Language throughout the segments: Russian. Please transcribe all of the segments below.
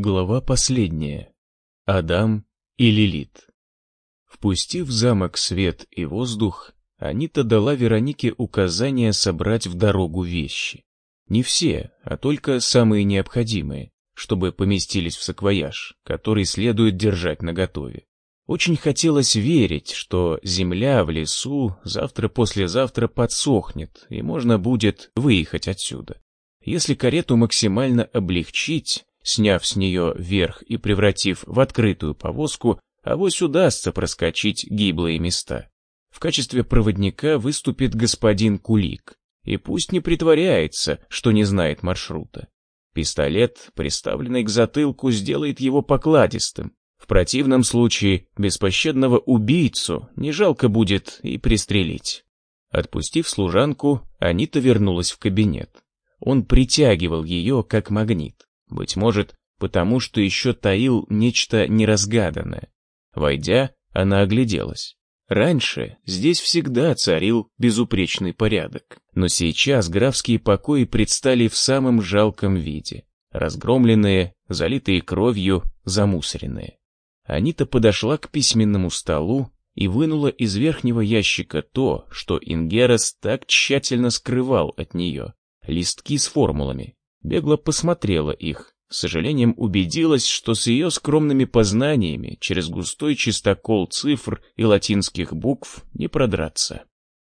Глава последняя. Адам и Лилит. Впустив в замок свет и воздух, Анита дала Веронике указание собрать в дорогу вещи. Не все, а только самые необходимые, чтобы поместились в саквояж, который следует держать наготове. Очень хотелось верить, что земля в лесу завтра-послезавтра подсохнет, и можно будет выехать отсюда. Если карету максимально облегчить, сняв с нее верх и превратив в открытую повозку, авось удастся проскочить гиблые места. В качестве проводника выступит господин Кулик, и пусть не притворяется, что не знает маршрута. Пистолет, приставленный к затылку, сделает его покладистым. В противном случае беспощадного убийцу не жалко будет и пристрелить. Отпустив служанку, Анита вернулась в кабинет. Он притягивал ее, как магнит. Быть может, потому что еще таил нечто неразгаданное. Войдя, она огляделась. Раньше здесь всегда царил безупречный порядок, но сейчас графские покои предстали в самом жалком виде. Разгромленные, залитые кровью, замусоренные. Анита подошла к письменному столу и вынула из верхнего ящика то, что Ингерас так тщательно скрывал от нее. Листки с формулами, бегло посмотрела их, с сожалением убедилась, что с ее скромными познаниями через густой чистокол цифр и латинских букв не продраться.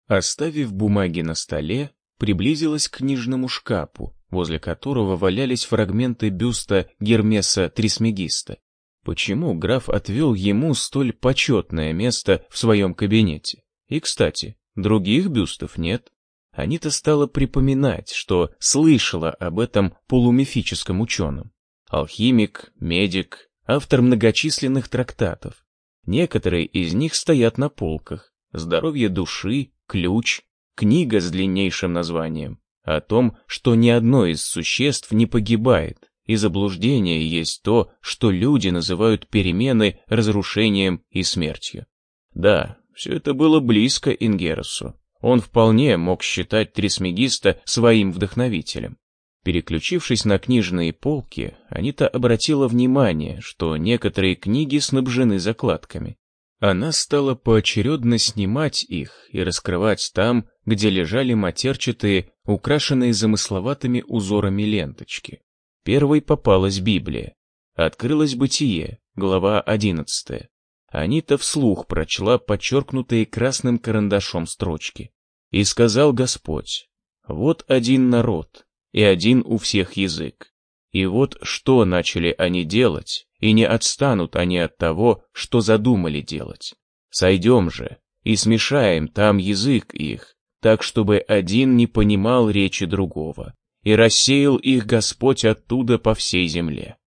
Оставив бумаги на столе, приблизилась к книжному шкафу, возле которого валялись фрагменты бюста Гермеса Трисмегиста. Почему граф отвел ему столь почетное место в своем кабинете? И, кстати, других бюстов нет. Анита стала припоминать, что слышала об этом полумифическом ученом. Алхимик, медик, автор многочисленных трактатов. Некоторые из них стоят на полках. «Здоровье души», «Ключ», книга с длиннейшим названием, о том, что ни одно из существ не погибает, и заблуждение есть то, что люди называют перемены разрушением и смертью. Да, все это было близко Ингеросу. Он вполне мог считать Трисмегиста своим вдохновителем. Переключившись на книжные полки, Анита обратила внимание, что некоторые книги снабжены закладками. Она стала поочередно снимать их и раскрывать там, где лежали матерчатые, украшенные замысловатыми узорами ленточки. Первой попалась Библия. Открылось Бытие, глава одиннадцатая. Анита вслух прочла подчеркнутые красным карандашом строчки. «И сказал Господь, вот один народ, и один у всех язык. И вот что начали они делать, и не отстанут они от того, что задумали делать. Сойдем же и смешаем там язык их, так чтобы один не понимал речи другого, и рассеял их Господь оттуда по всей земле».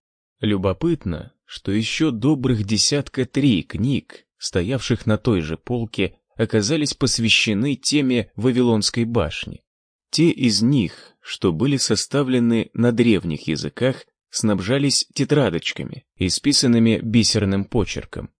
Любопытно, что еще добрых десятка три книг, стоявших на той же полке, оказались посвящены теме Вавилонской башни. Те из них, что были составлены на древних языках, снабжались тетрадочками, исписанными бисерным почерком.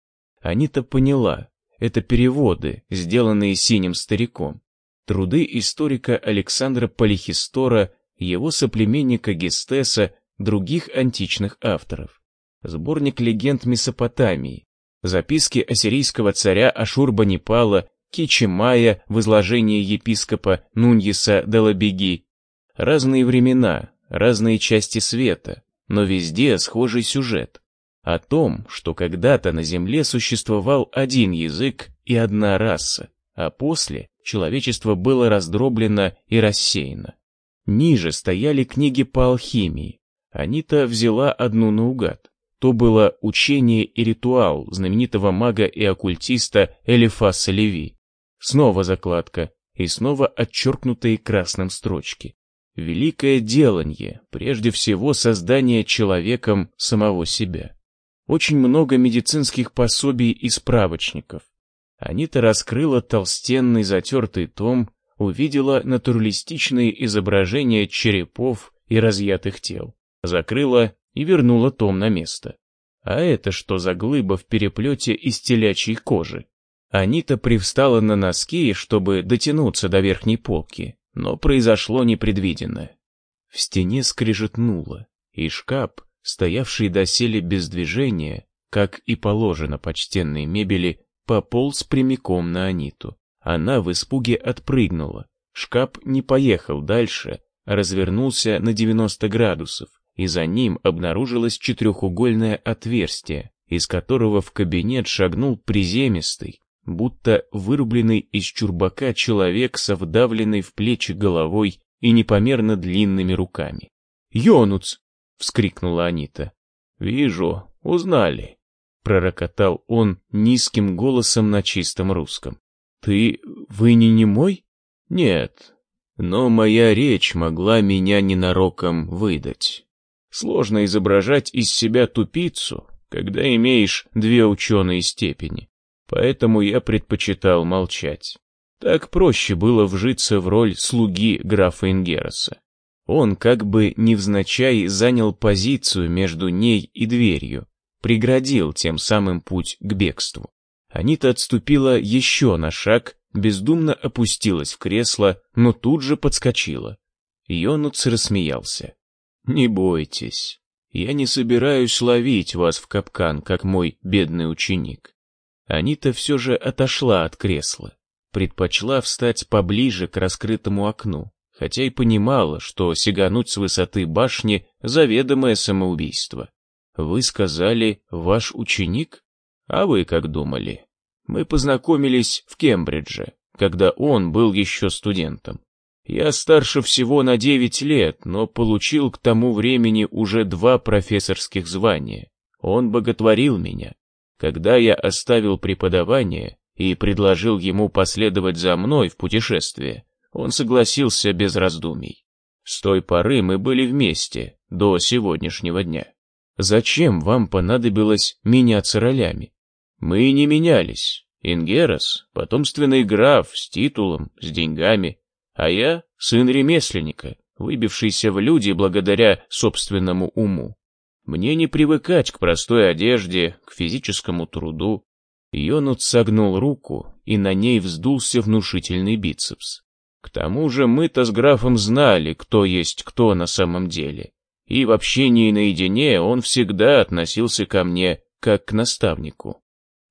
Анита поняла, это переводы, сделанные синим стариком. Труды историка Александра Полихистора, его соплеменника Гестеса, других античных авторов сборник легенд Месопотамии, записки ассирийского царя Ашурбанипала, Кичи в изложении епископа Нуньеса Делабеги. Разные времена, разные части света, но везде схожий сюжет. О том, что когда-то на Земле существовал один язык и одна раса, а после человечество было раздроблено и рассеяно. Ниже стояли книги по алхимии. Анита взяла одну наугад. То было учение и ритуал знаменитого мага и оккультиста Элифаса Леви. Снова закладка и снова отчеркнутые красным строчки. Великое деланье, прежде всего создание человеком самого себя. Очень много медицинских пособий и справочников. Анита раскрыла толстенный затертый том, увидела натуралистичные изображения черепов и разъятых тел. Закрыла и вернула том на место. А это что за глыба в переплете из телячьей кожи? Анита привстала на носки, чтобы дотянуться до верхней полки, но произошло непредвиденное. В стене скрежетнуло, и шкаф, стоявший доселе без движения, как и положено почтенной мебели, пополз прямиком на Аниту. Она в испуге отпрыгнула. Шкаф не поехал дальше, а развернулся на 90 градусов, и за ним обнаружилось четырехугольное отверстие, из которого в кабинет шагнул приземистый, будто вырубленный из чурбака человек со вдавленной в плечи головой и непомерно длинными руками. «Йонуц!» — вскрикнула Анита. «Вижу, узнали», — пророкотал он низким голосом на чистом русском. «Ты... вы не немой?» «Нет, но моя речь могла меня ненароком выдать. Сложно изображать из себя тупицу, когда имеешь две ученые степени, поэтому я предпочитал молчать. Так проще было вжиться в роль слуги графа Ингероса. Он как бы невзначай занял позицию между ней и дверью, преградил тем самым путь к бегству. Анита отступила еще на шаг, бездумно опустилась в кресло, но тут же подскочила. Йонуц рассмеялся. «Не бойтесь, я не собираюсь ловить вас в капкан, как мой бедный ученик». Анита все же отошла от кресла, предпочла встать поближе к раскрытому окну, хотя и понимала, что сигануть с высоты башни — заведомое самоубийство. «Вы сказали, ваш ученик? А вы как думали?» Мы познакомились в Кембридже, когда он был еще студентом. Я старше всего на девять лет, но получил к тому времени уже два профессорских звания. Он боготворил меня. Когда я оставил преподавание и предложил ему последовать за мной в путешествие, он согласился без раздумий. С той поры мы были вместе, до сегодняшнего дня. Зачем вам понадобилось меняться ролями? Мы не менялись. Ингерос — потомственный граф с титулом, с деньгами, а я — сын ремесленника, выбившийся в люди благодаря собственному уму. Мне не привыкать к простой одежде, к физическому труду. Йонут согнул руку, и на ней вздулся внушительный бицепс. К тому же мы-то с графом знали, кто есть кто на самом деле. И в общении наедине он всегда относился ко мне как к наставнику.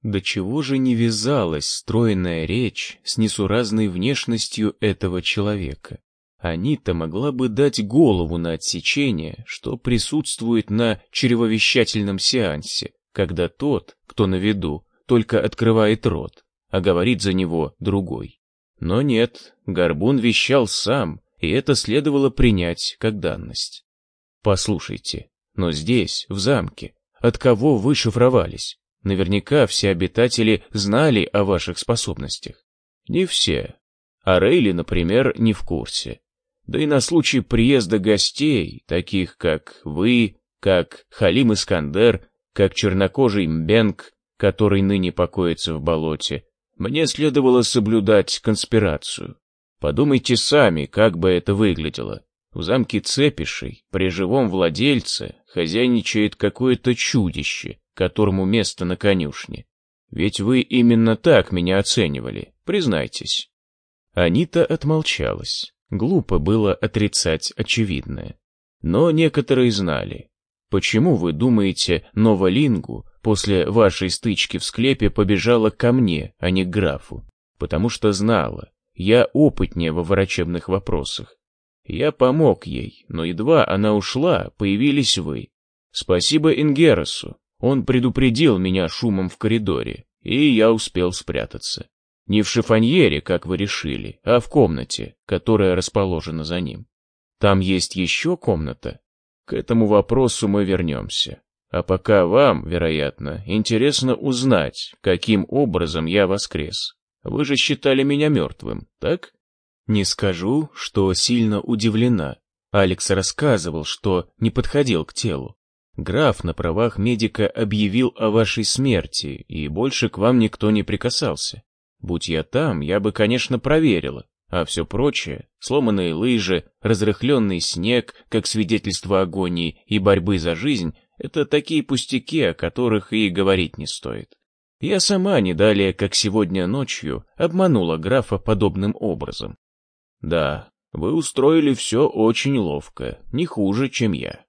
До чего же не вязалась стройная речь с несуразной внешностью этого человека? Анита могла бы дать голову на отсечение, что присутствует на чревовещательном сеансе, когда тот, кто на виду, только открывает рот, а говорит за него другой. Но нет, Горбун вещал сам, и это следовало принять как данность. Послушайте, но здесь, в замке, от кого вы шифровались? Наверняка все обитатели знали о ваших способностях. Не все. А Рейли, например, не в курсе. Да и на случай приезда гостей, таких как вы, как Халим Искандер, как чернокожий Мбенг, который ныне покоится в болоте, мне следовало соблюдать конспирацию. Подумайте сами, как бы это выглядело. В замке Цепишей, при живом владельце, хозяйничает какое-то чудище, которому место на конюшне. Ведь вы именно так меня оценивали, признайтесь. Анита отмолчалась. Глупо было отрицать очевидное. Но некоторые знали. Почему, вы думаете, Новолингу после вашей стычки в склепе побежала ко мне, а не к графу? Потому что знала, я опытнее во врачебных вопросах. Я помог ей, но едва она ушла, появились вы. Спасибо Ингеросу. Он предупредил меня шумом в коридоре, и я успел спрятаться. Не в шифоньере, как вы решили, а в комнате, которая расположена за ним. Там есть еще комната? К этому вопросу мы вернемся. А пока вам, вероятно, интересно узнать, каким образом я воскрес. Вы же считали меня мертвым, так? Не скажу, что сильно удивлена. Алекс рассказывал, что не подходил к телу. Граф на правах медика объявил о вашей смерти, и больше к вам никто не прикасался. Будь я там, я бы, конечно, проверила, а все прочее, сломанные лыжи, разрыхленный снег, как свидетельство агонии и борьбы за жизнь, это такие пустяки, о которых и говорить не стоит. Я сама не далее, как сегодня ночью, обманула графа подобным образом. Да, вы устроили все очень ловко, не хуже, чем я.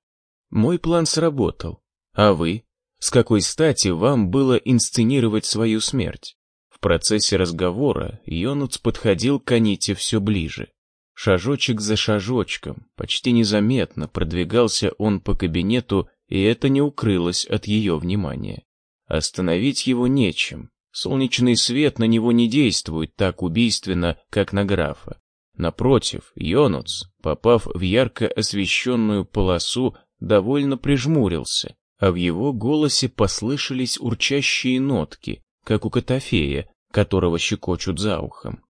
Мой план сработал. А вы? С какой стати вам было инсценировать свою смерть? В процессе разговора Йонуц подходил к Аните все ближе. Шажочек за шажочком, почти незаметно продвигался он по кабинету, и это не укрылось от ее внимания. Остановить его нечем. Солнечный свет на него не действует так убийственно, как на графа. Напротив, Йонуц, попав в ярко освещенную полосу, довольно прижмурился, а в его голосе послышались урчащие нотки, как у Котофея, которого щекочут за ухом.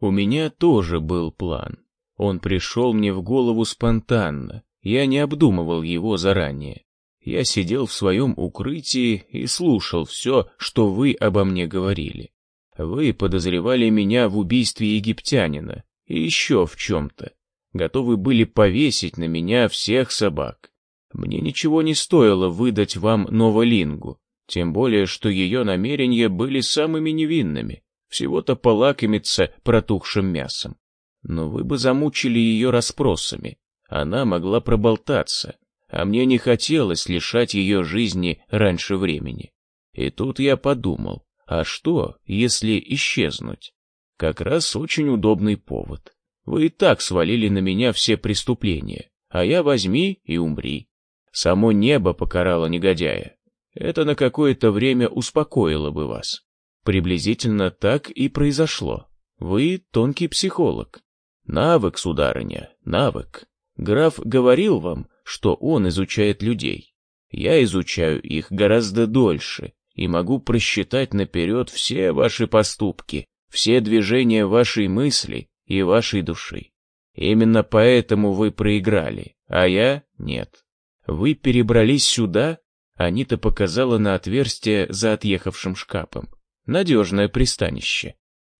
У меня тоже был план. Он пришел мне в голову спонтанно, я не обдумывал его заранее. Я сидел в своем укрытии и слушал все, что вы обо мне говорили. Вы подозревали меня в убийстве египтянина и еще в чем-то. Готовы были повесить на меня всех собак. Мне ничего не стоило выдать вам Новолингу, тем более, что ее намерения были самыми невинными, всего-то полакомиться протухшим мясом. Но вы бы замучили ее расспросами, она могла проболтаться, а мне не хотелось лишать ее жизни раньше времени. И тут я подумал, а что, если исчезнуть? Как раз очень удобный повод. Вы и так свалили на меня все преступления, а я возьми и умри. Само небо покарало негодяя. Это на какое-то время успокоило бы вас. Приблизительно так и произошло. Вы тонкий психолог. Навык, сударыня, навык. Граф говорил вам, что он изучает людей. Я изучаю их гораздо дольше и могу просчитать наперед все ваши поступки, все движения вашей мысли и вашей души. Именно поэтому вы проиграли, а я нет. Вы перебрались сюда? Анита показала на отверстие за отъехавшим шкафом. Надежное пристанище.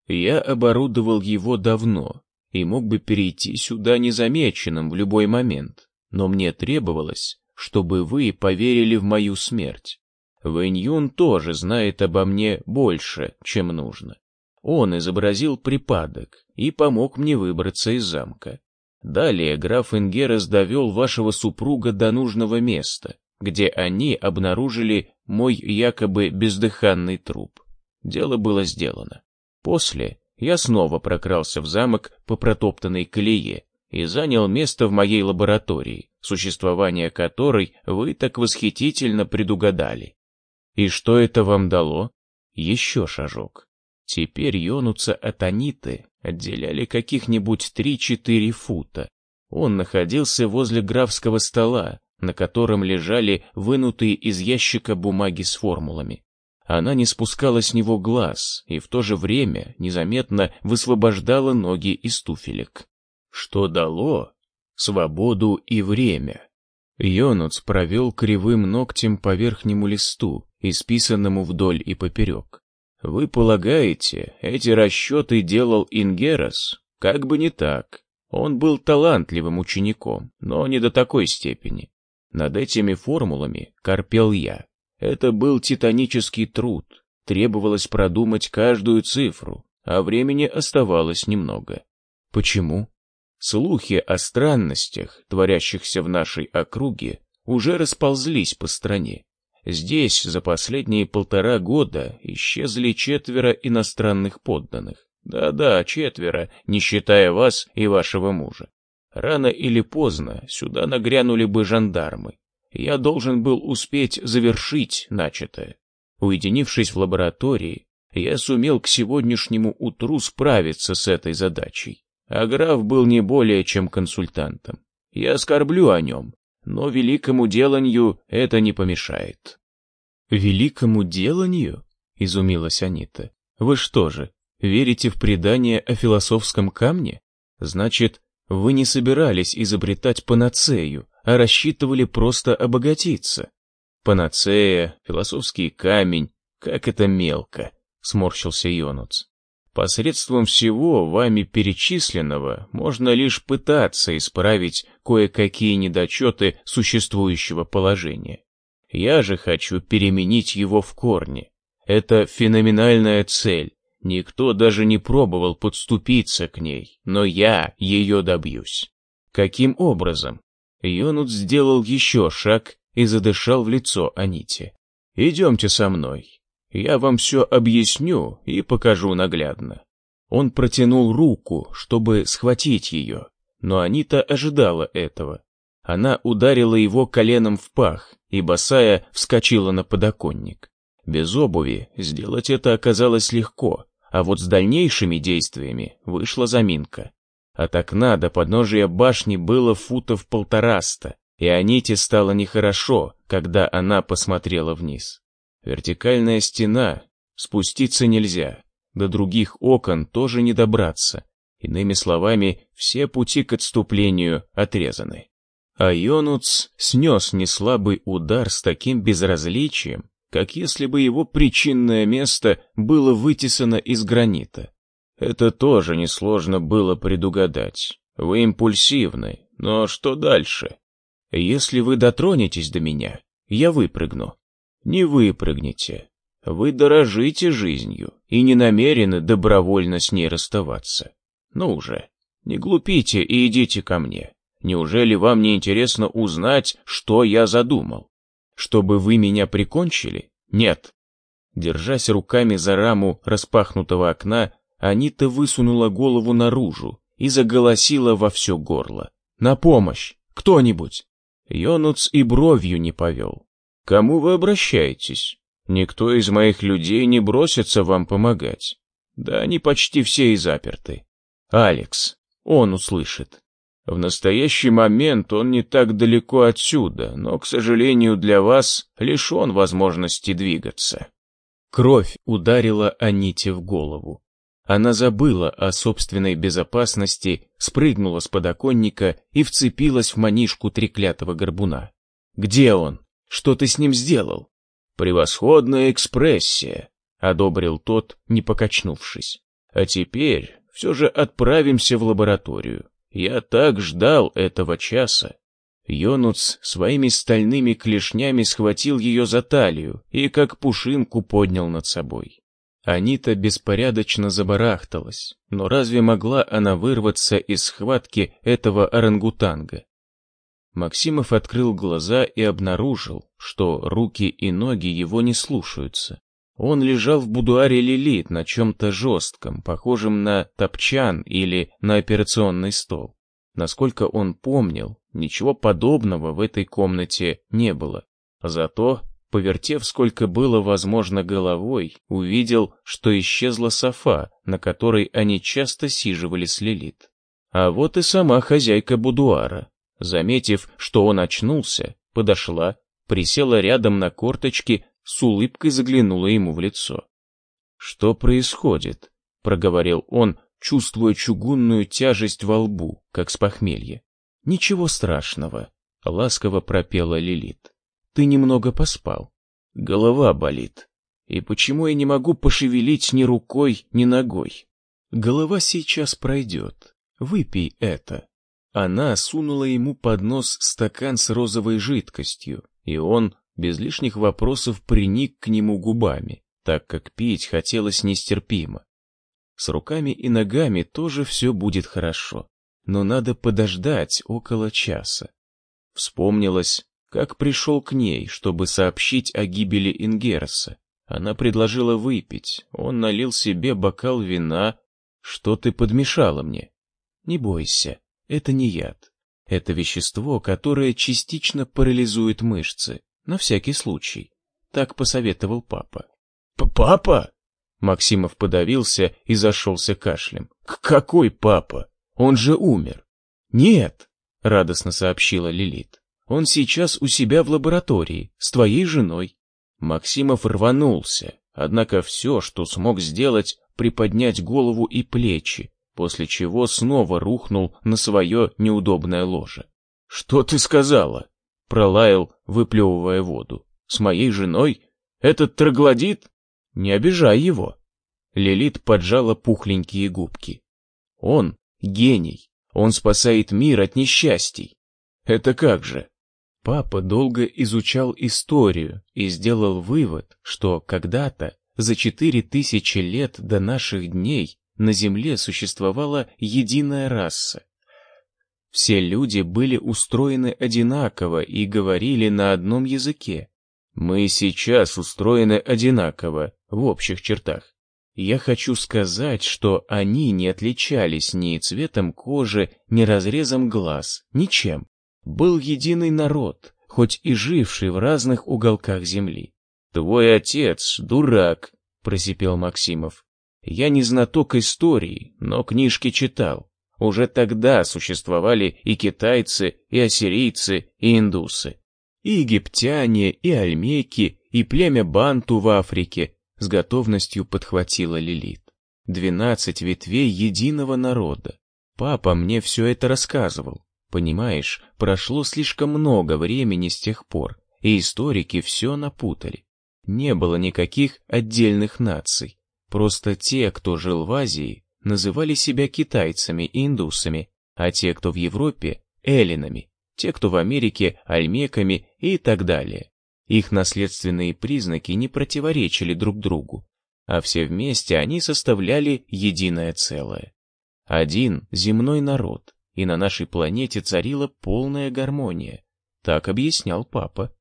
Я оборудовал его давно и мог бы перейти сюда незамеченным в любой момент, но мне требовалось, чтобы вы поверили в мою смерть. Вэньюн тоже знает обо мне больше, чем нужно. Он изобразил припадок и помог мне выбраться из замка. Далее граф Ингерес довел вашего супруга до нужного места, где они обнаружили мой якобы бездыханный труп. Дело было сделано. После я снова прокрался в замок по протоптанной колее и занял место в моей лаборатории, существование которой вы так восхитительно предугадали. И что это вам дало? Еще шажок. Теперь Йонуца от Аниты отделяли каких-нибудь три-четыре фута. Он находился возле графского стола, на котором лежали вынутые из ящика бумаги с формулами. Она не спускала с него глаз и в то же время незаметно высвобождала ноги из туфелек. Что дало? Свободу и время. Йонуц провел кривым ногтем по верхнему листу, исписанному вдоль и поперек. Вы полагаете, эти расчеты делал Ингерас? Как бы не так. Он был талантливым учеником, но не до такой степени. Над этими формулами корпел я. Это был титанический труд. Требовалось продумать каждую цифру, а времени оставалось немного. Почему? Слухи о странностях, творящихся в нашей округе, уже расползлись по стране. Здесь за последние полтора года исчезли четверо иностранных подданных. Да-да, четверо, не считая вас и вашего мужа. Рано или поздно сюда нагрянули бы жандармы. Я должен был успеть завершить начатое. Уединившись в лаборатории, я сумел к сегодняшнему утру справиться с этой задачей. А граф был не более чем консультантом. Я оскорблю о нем, но великому деланию это не помешает. «Великому деланию?» — изумилась Анита. «Вы что же, верите в предание о философском камне? Значит, вы не собирались изобретать панацею, а рассчитывали просто обогатиться. Панацея, философский камень, как это мелко!» — сморщился Йонуц. Посредством всего вами перечисленного можно лишь пытаться исправить кое-какие недочеты существующего положения. Я же хочу переменить его в корне. Это феноменальная цель. Никто даже не пробовал подступиться к ней, но я ее добьюсь. Каким образом? Йонут сделал еще шаг и задышал в лицо Аните. «Идемте со мной. Я вам все объясню и покажу наглядно». Он протянул руку, чтобы схватить ее, но Анита ожидала этого. Она ударила его коленом в пах, и босая вскочила на подоконник. Без обуви сделать это оказалось легко, а вот с дальнейшими действиями вышла заминка. От окна до подножия башни было футов полтораста, и Аните стало нехорошо, когда она посмотрела вниз. Вертикальная стена, спуститься нельзя, до других окон тоже не добраться. Иными словами, все пути к отступлению отрезаны. А Йонуц снес неслабый удар с таким безразличием, как если бы его причинное место было вытесано из гранита. Это тоже несложно было предугадать. Вы импульсивны, но что дальше? Если вы дотронетесь до меня, я выпрыгну. Не выпрыгнете. Вы дорожите жизнью и не намерены добровольно с ней расставаться. Ну уже, не глупите и идите ко мне. Неужели вам не интересно узнать, что я задумал? Чтобы вы меня прикончили? Нет. Держась руками за раму распахнутого окна, Анита высунула голову наружу и заголосила во все горло. «На помощь! Кто-нибудь!» Йонуц и бровью не повел. «Кому вы обращаетесь? Никто из моих людей не бросится вам помогать. Да они почти все и заперты. Алекс, он услышит. В настоящий момент он не так далеко отсюда, но, к сожалению для вас, лишен возможности двигаться». Кровь ударила Аните в голову. Она забыла о собственной безопасности, спрыгнула с подоконника и вцепилась в манишку треклятого горбуна. «Где он? Что ты с ним сделал?» «Превосходная экспрессия», — одобрил тот, не покачнувшись. «А теперь все же отправимся в лабораторию. Я так ждал этого часа». Йонуц своими стальными клешнями схватил ее за талию и как пушинку поднял над собой. Анита беспорядочно забарахталась, но разве могла она вырваться из схватки этого орангутанга? Максимов открыл глаза и обнаружил, что руки и ноги его не слушаются. Он лежал в будуаре Лилит на чем-то жестком, похожем на топчан или на операционный стол. Насколько он помнил, ничего подобного в этой комнате не было. Зато Повертев сколько было возможно головой, увидел, что исчезла софа, на которой они часто сиживали с Лилит. А вот и сама хозяйка будуара. Заметив, что он очнулся, подошла, присела рядом на корточки, с улыбкой заглянула ему в лицо. «Что происходит?» — проговорил он, чувствуя чугунную тяжесть во лбу, как с похмелья. «Ничего страшного», — ласково пропела Лилит. Ты немного поспал. Голова болит. И почему я не могу пошевелить ни рукой, ни ногой? Голова сейчас пройдет. Выпей это. Она сунула ему под нос стакан с розовой жидкостью, и он без лишних вопросов приник к нему губами, так как пить хотелось нестерпимо. С руками и ногами тоже все будет хорошо, но надо подождать около часа. Вспомнилось, как пришел к ней, чтобы сообщить о гибели Ингерса. Она предложила выпить, он налил себе бокал вина. Что ты подмешала мне? Не бойся, это не яд. Это вещество, которое частично парализует мышцы, на всякий случай. Так посоветовал папа. «Папа?» Максимов подавился и зашелся кашлем. «Какой папа? Он же умер!» «Нет!» — радостно сообщила Лилит. Он сейчас у себя в лаборатории, с твоей женой. Максимов рванулся, однако все, что смог сделать, приподнять голову и плечи, после чего снова рухнул на свое неудобное ложе. «Что ты сказала?» — пролаял, выплевывая воду. «С моей женой? Этот троглодит? Не обижай его!» Лилит поджала пухленькие губки. «Он — гений, он спасает мир от несчастий. Это как же?» Папа долго изучал историю и сделал вывод, что когда-то, за четыре тысячи лет до наших дней, на Земле существовала единая раса. Все люди были устроены одинаково и говорили на одном языке. Мы сейчас устроены одинаково, в общих чертах. Я хочу сказать, что они не отличались ни цветом кожи, ни разрезом глаз, ничем. Был единый народ, хоть и живший в разных уголках земли. «Твой отец дурак», — просипел Максимов. «Я не знаток истории, но книжки читал. Уже тогда существовали и китайцы, и ассирийцы, и индусы, и египтяне, и альмеки, и племя Банту в Африке, с готовностью подхватила Лилит. Двенадцать ветвей единого народа. Папа мне все это рассказывал. Понимаешь, прошло слишком много времени с тех пор, и историки все напутали. Не было никаких отдельных наций. Просто те, кто жил в Азии, называли себя китайцами и индусами, а те, кто в Европе, эллинами, те, кто в Америке, альмеками и так далее. Их наследственные признаки не противоречили друг другу, а все вместе они составляли единое целое. Один земной народ, и на нашей планете царила полная гармония, так объяснял папа.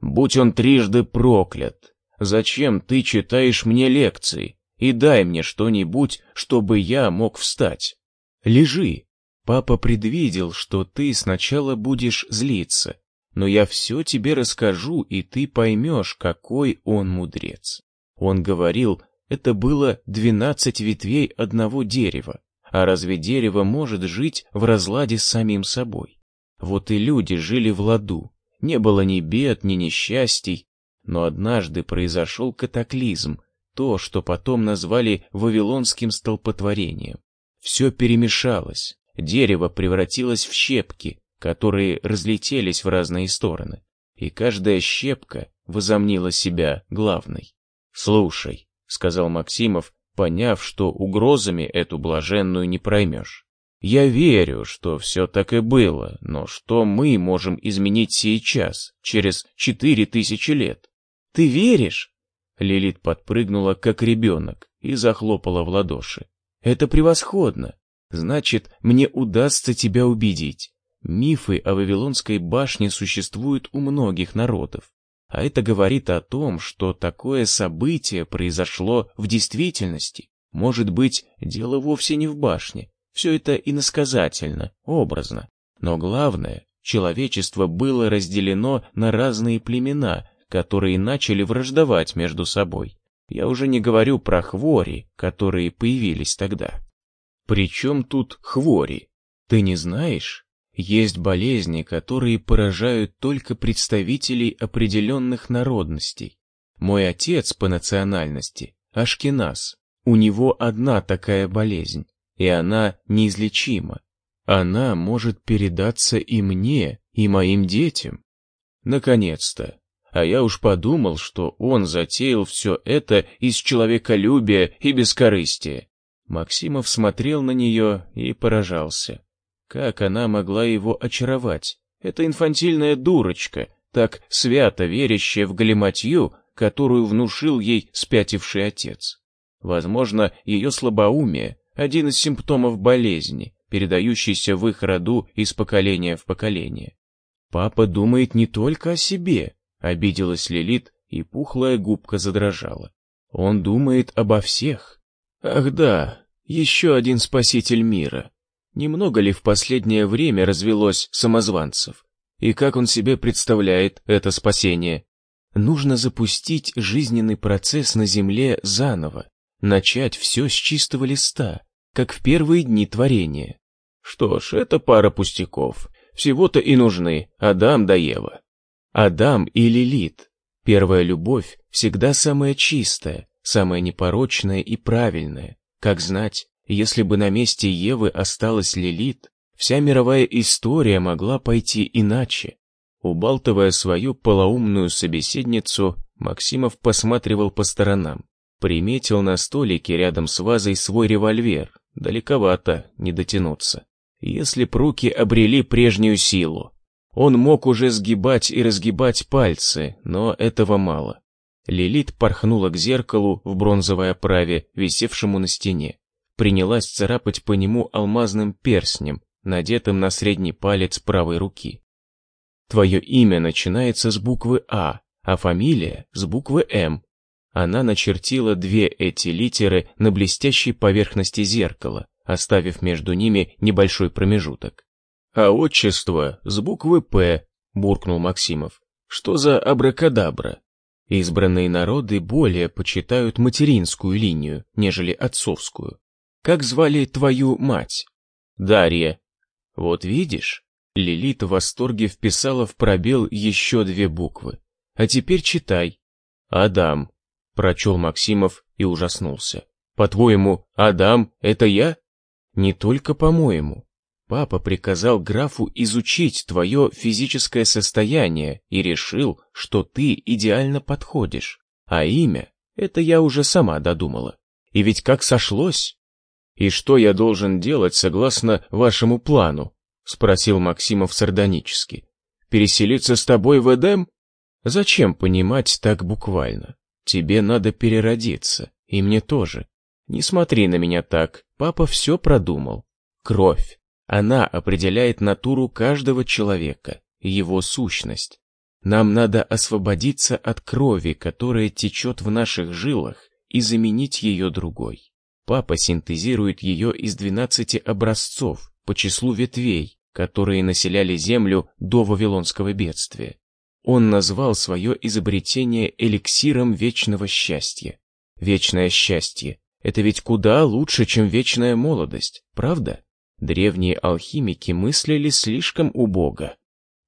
«Будь он трижды проклят! Зачем ты читаешь мне лекции? И дай мне что-нибудь, чтобы я мог встать. Лежи. Папа предвидел, что ты сначала будешь злиться, но я все тебе расскажу, и ты поймешь, какой он мудрец. Он говорил, это было двенадцать ветвей одного дерева, а разве дерево может жить в разладе с самим собой? Вот и люди жили в ладу, не было ни бед, ни несчастий, но однажды произошел катаклизм, то, что потом назвали Вавилонским столпотворением. Все перемешалось, дерево превратилось в щепки, которые разлетелись в разные стороны, и каждая щепка возомнила себя главной. «Слушай», — сказал Максимов, поняв, что угрозами эту блаженную не проймешь. «Я верю, что все так и было, но что мы можем изменить сейчас, через четыре тысячи лет?» «Ты веришь?» Лилит подпрыгнула, как ребенок, и захлопала в ладоши. «Это превосходно! Значит, мне удастся тебя убедить. Мифы о Вавилонской башне существуют у многих народов. А это говорит о том, что такое событие произошло в действительности. Может быть, дело вовсе не в башне. Все это иносказательно, образно. Но главное, человечество было разделено на разные племена, которые начали враждовать между собой. Я уже не говорю про хвори, которые появились тогда. Причем тут хвори? Ты не знаешь? Есть болезни, которые поражают только представителей определенных народностей. Мой отец по национальности – Ашкеназ. У него одна такая болезнь, и она неизлечима. Она может передаться и мне, и моим детям. Наконец-то, а я уж подумал, что он затеял все это из человеколюбия и бескорыстия. Максимов смотрел на нее и поражался. Как она могла его очаровать? Эта инфантильная дурочка, так свято верящая в галиматью, которую внушил ей спятивший отец. Возможно, ее слабоумие — один из симптомов болезни, передающейся в их роду из поколения в поколение. Папа думает не только о себе, Обиделась Лилит, и пухлая губка задрожала. Он думает обо всех. Ах да, еще один спаситель мира. Немного ли в последнее время развелось самозванцев? И как он себе представляет это спасение? Нужно запустить жизненный процесс на Земле заново, начать все с чистого листа, как в первые дни творения. Что ж, это пара пустяков. Всего-то и нужны Адам да Ева. Адам и Лилит. Первая любовь всегда самая чистая, самая непорочная и правильная. Как знать, если бы на месте Евы осталась Лилит, вся мировая история могла пойти иначе. Убалтывая свою полоумную собеседницу, Максимов посматривал по сторонам. Приметил на столике рядом с вазой свой револьвер. Далековато, не дотянуться. Если б руки обрели прежнюю силу. Он мог уже сгибать и разгибать пальцы, но этого мало. Лилит порхнула к зеркалу в бронзовой оправе, висевшему на стене. Принялась царапать по нему алмазным перстнем, надетым на средний палец правой руки. Твое имя начинается с буквы А, а фамилия с буквы М. Она начертила две эти литеры на блестящей поверхности зеркала, оставив между ними небольшой промежуток. А отчество с буквы П, буркнул Максимов. Что за абракадабра? Избранные народы более почитают материнскую линию, нежели отцовскую. Как звали твою мать? Дарья. Вот видишь, Лилит в восторге вписала в пробел еще две буквы. А теперь читай. Адам. Прочел Максимов и ужаснулся. По-твоему, Адам — это я? Не только по-моему. Папа приказал графу изучить твое физическое состояние и решил, что ты идеально подходишь. А имя — это я уже сама додумала. И ведь как сошлось? И что я должен делать согласно вашему плану? Спросил Максимов сардонически. Переселиться с тобой в Эдем? Зачем понимать так буквально? Тебе надо переродиться, и мне тоже. Не смотри на меня так, папа все продумал. Кровь. Она определяет натуру каждого человека, его сущность. Нам надо освободиться от крови, которая течет в наших жилах, и заменить ее другой. Папа синтезирует ее из 12 образцов по числу ветвей, которые населяли землю до Вавилонского бедствия. Он назвал свое изобретение эликсиром вечного счастья. Вечное счастье — это ведь куда лучше, чем вечная молодость, правда? Древние алхимики мыслили слишком убого.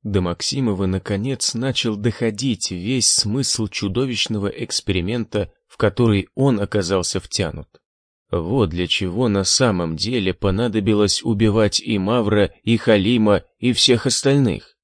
До Максимова наконец начал доходить весь смысл чудовищного эксперимента, в который он оказался втянут. Вот для чего на самом деле понадобилось убивать и Мавра, и Халима, и всех остальных.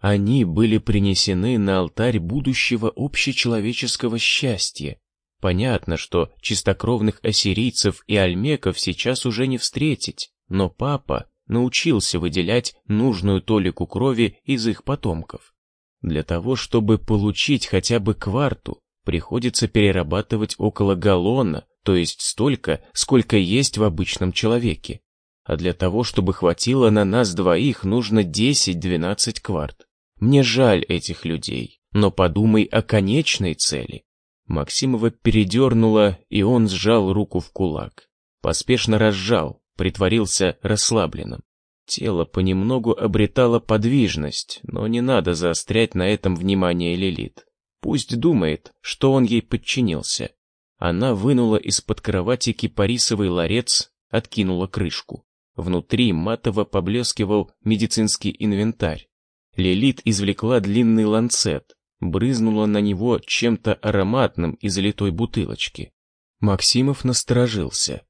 Они были принесены на алтарь будущего общечеловеческого счастья. Понятно, что чистокровных ассирийцев и альмеков сейчас уже не встретить, но папа научился выделять нужную толику крови из их потомков. Для того, чтобы получить хотя бы кварту, приходится перерабатывать около галлона, то есть столько, сколько есть в обычном человеке. А для того, чтобы хватило на нас двоих, нужно 10-12 кварт. Мне жаль этих людей, но подумай о конечной цели. Максимова передернула, и он сжал руку в кулак. Поспешно разжал, притворился расслабленным. Тело понемногу обретало подвижность, но не надо заострять на этом внимание Лилит. Пусть думает, что он ей подчинился. Она вынула из-под кровати кипарисовый ларец, откинула крышку. Внутри матово поблескивал медицинский инвентарь. Лилит извлекла длинный ланцет, брызнула на него чем-то ароматным из залитой бутылочки. Максимов насторожился.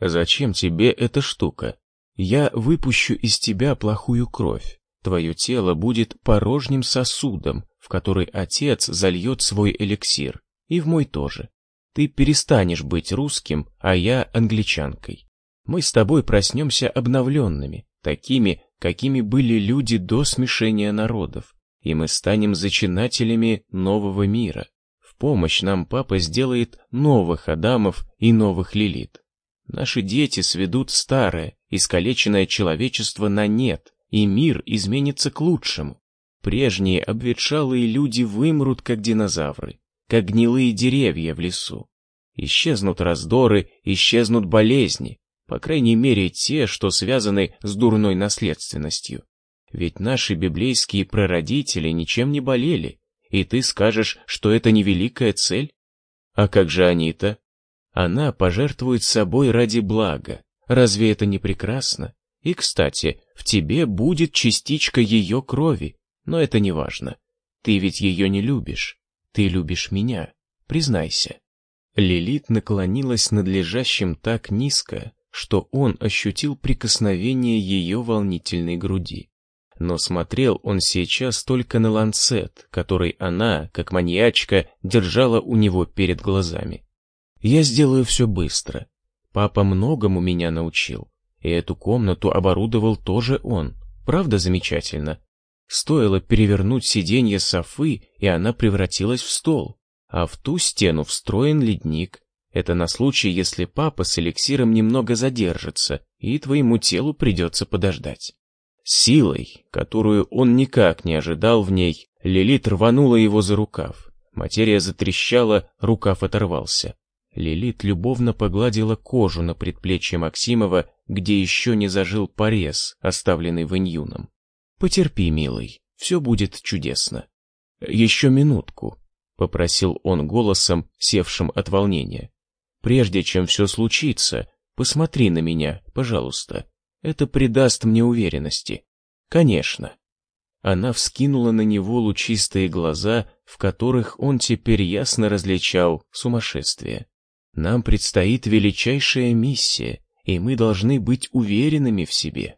«Зачем тебе эта штука? Я выпущу из тебя плохую кровь. Твое тело будет порожним сосудом, в который отец зальет свой эликсир, и в мой тоже. Ты перестанешь быть русским, а я англичанкой. Мы с тобой проснемся обновленными, такими, какими были люди до смешения народов, и мы станем зачинателями нового мира. В помощь нам папа сделает новых Адамов и новых Лилит. Наши дети сведут старое, искалеченное человечество на нет, и мир изменится к лучшему. Прежние обветшалые люди вымрут, как динозавры, как гнилые деревья в лесу. Исчезнут раздоры, исчезнут болезни, по крайней мере те, что связаны с дурной наследственностью. Ведь наши библейские прародители ничем не болели, и ты скажешь, что это не великая цель? А как же они-то? Она пожертвует собой ради блага. Разве это не прекрасно? И, кстати, в тебе будет частичка ее крови, но это не важно. Ты ведь ее не любишь. Ты любишь меня. Признайся. Лилит наклонилась над лежащим так низко, что он ощутил прикосновение ее волнительной груди. Но смотрел он сейчас только на ланцет, который она, как маньячка, держала у него перед глазами. Я сделаю все быстро. Папа многому меня научил. И эту комнату оборудовал тоже он. Правда замечательно? Стоило перевернуть сиденье Софы, и она превратилась в стол. А в ту стену встроен ледник. Это на случай, если папа с эликсиром немного задержится, и твоему телу придется подождать. Силой, которую он никак не ожидал в ней, Лилит рванула его за рукав. Материя затрещала, рукав оторвался. Лилит любовно погладила кожу на предплечье Максимова, где еще не зажил порез, оставленный Вэньюном. «Потерпи, милый, все будет чудесно». «Еще минутку», — попросил он голосом, севшим от волнения. «Прежде чем все случится, посмотри на меня, пожалуйста. Это придаст мне уверенности». «Конечно». Она вскинула на него лучистые глаза, в которых он теперь ясно различал сумасшествие. «Нам предстоит величайшая миссия, и мы должны быть уверенными в себе».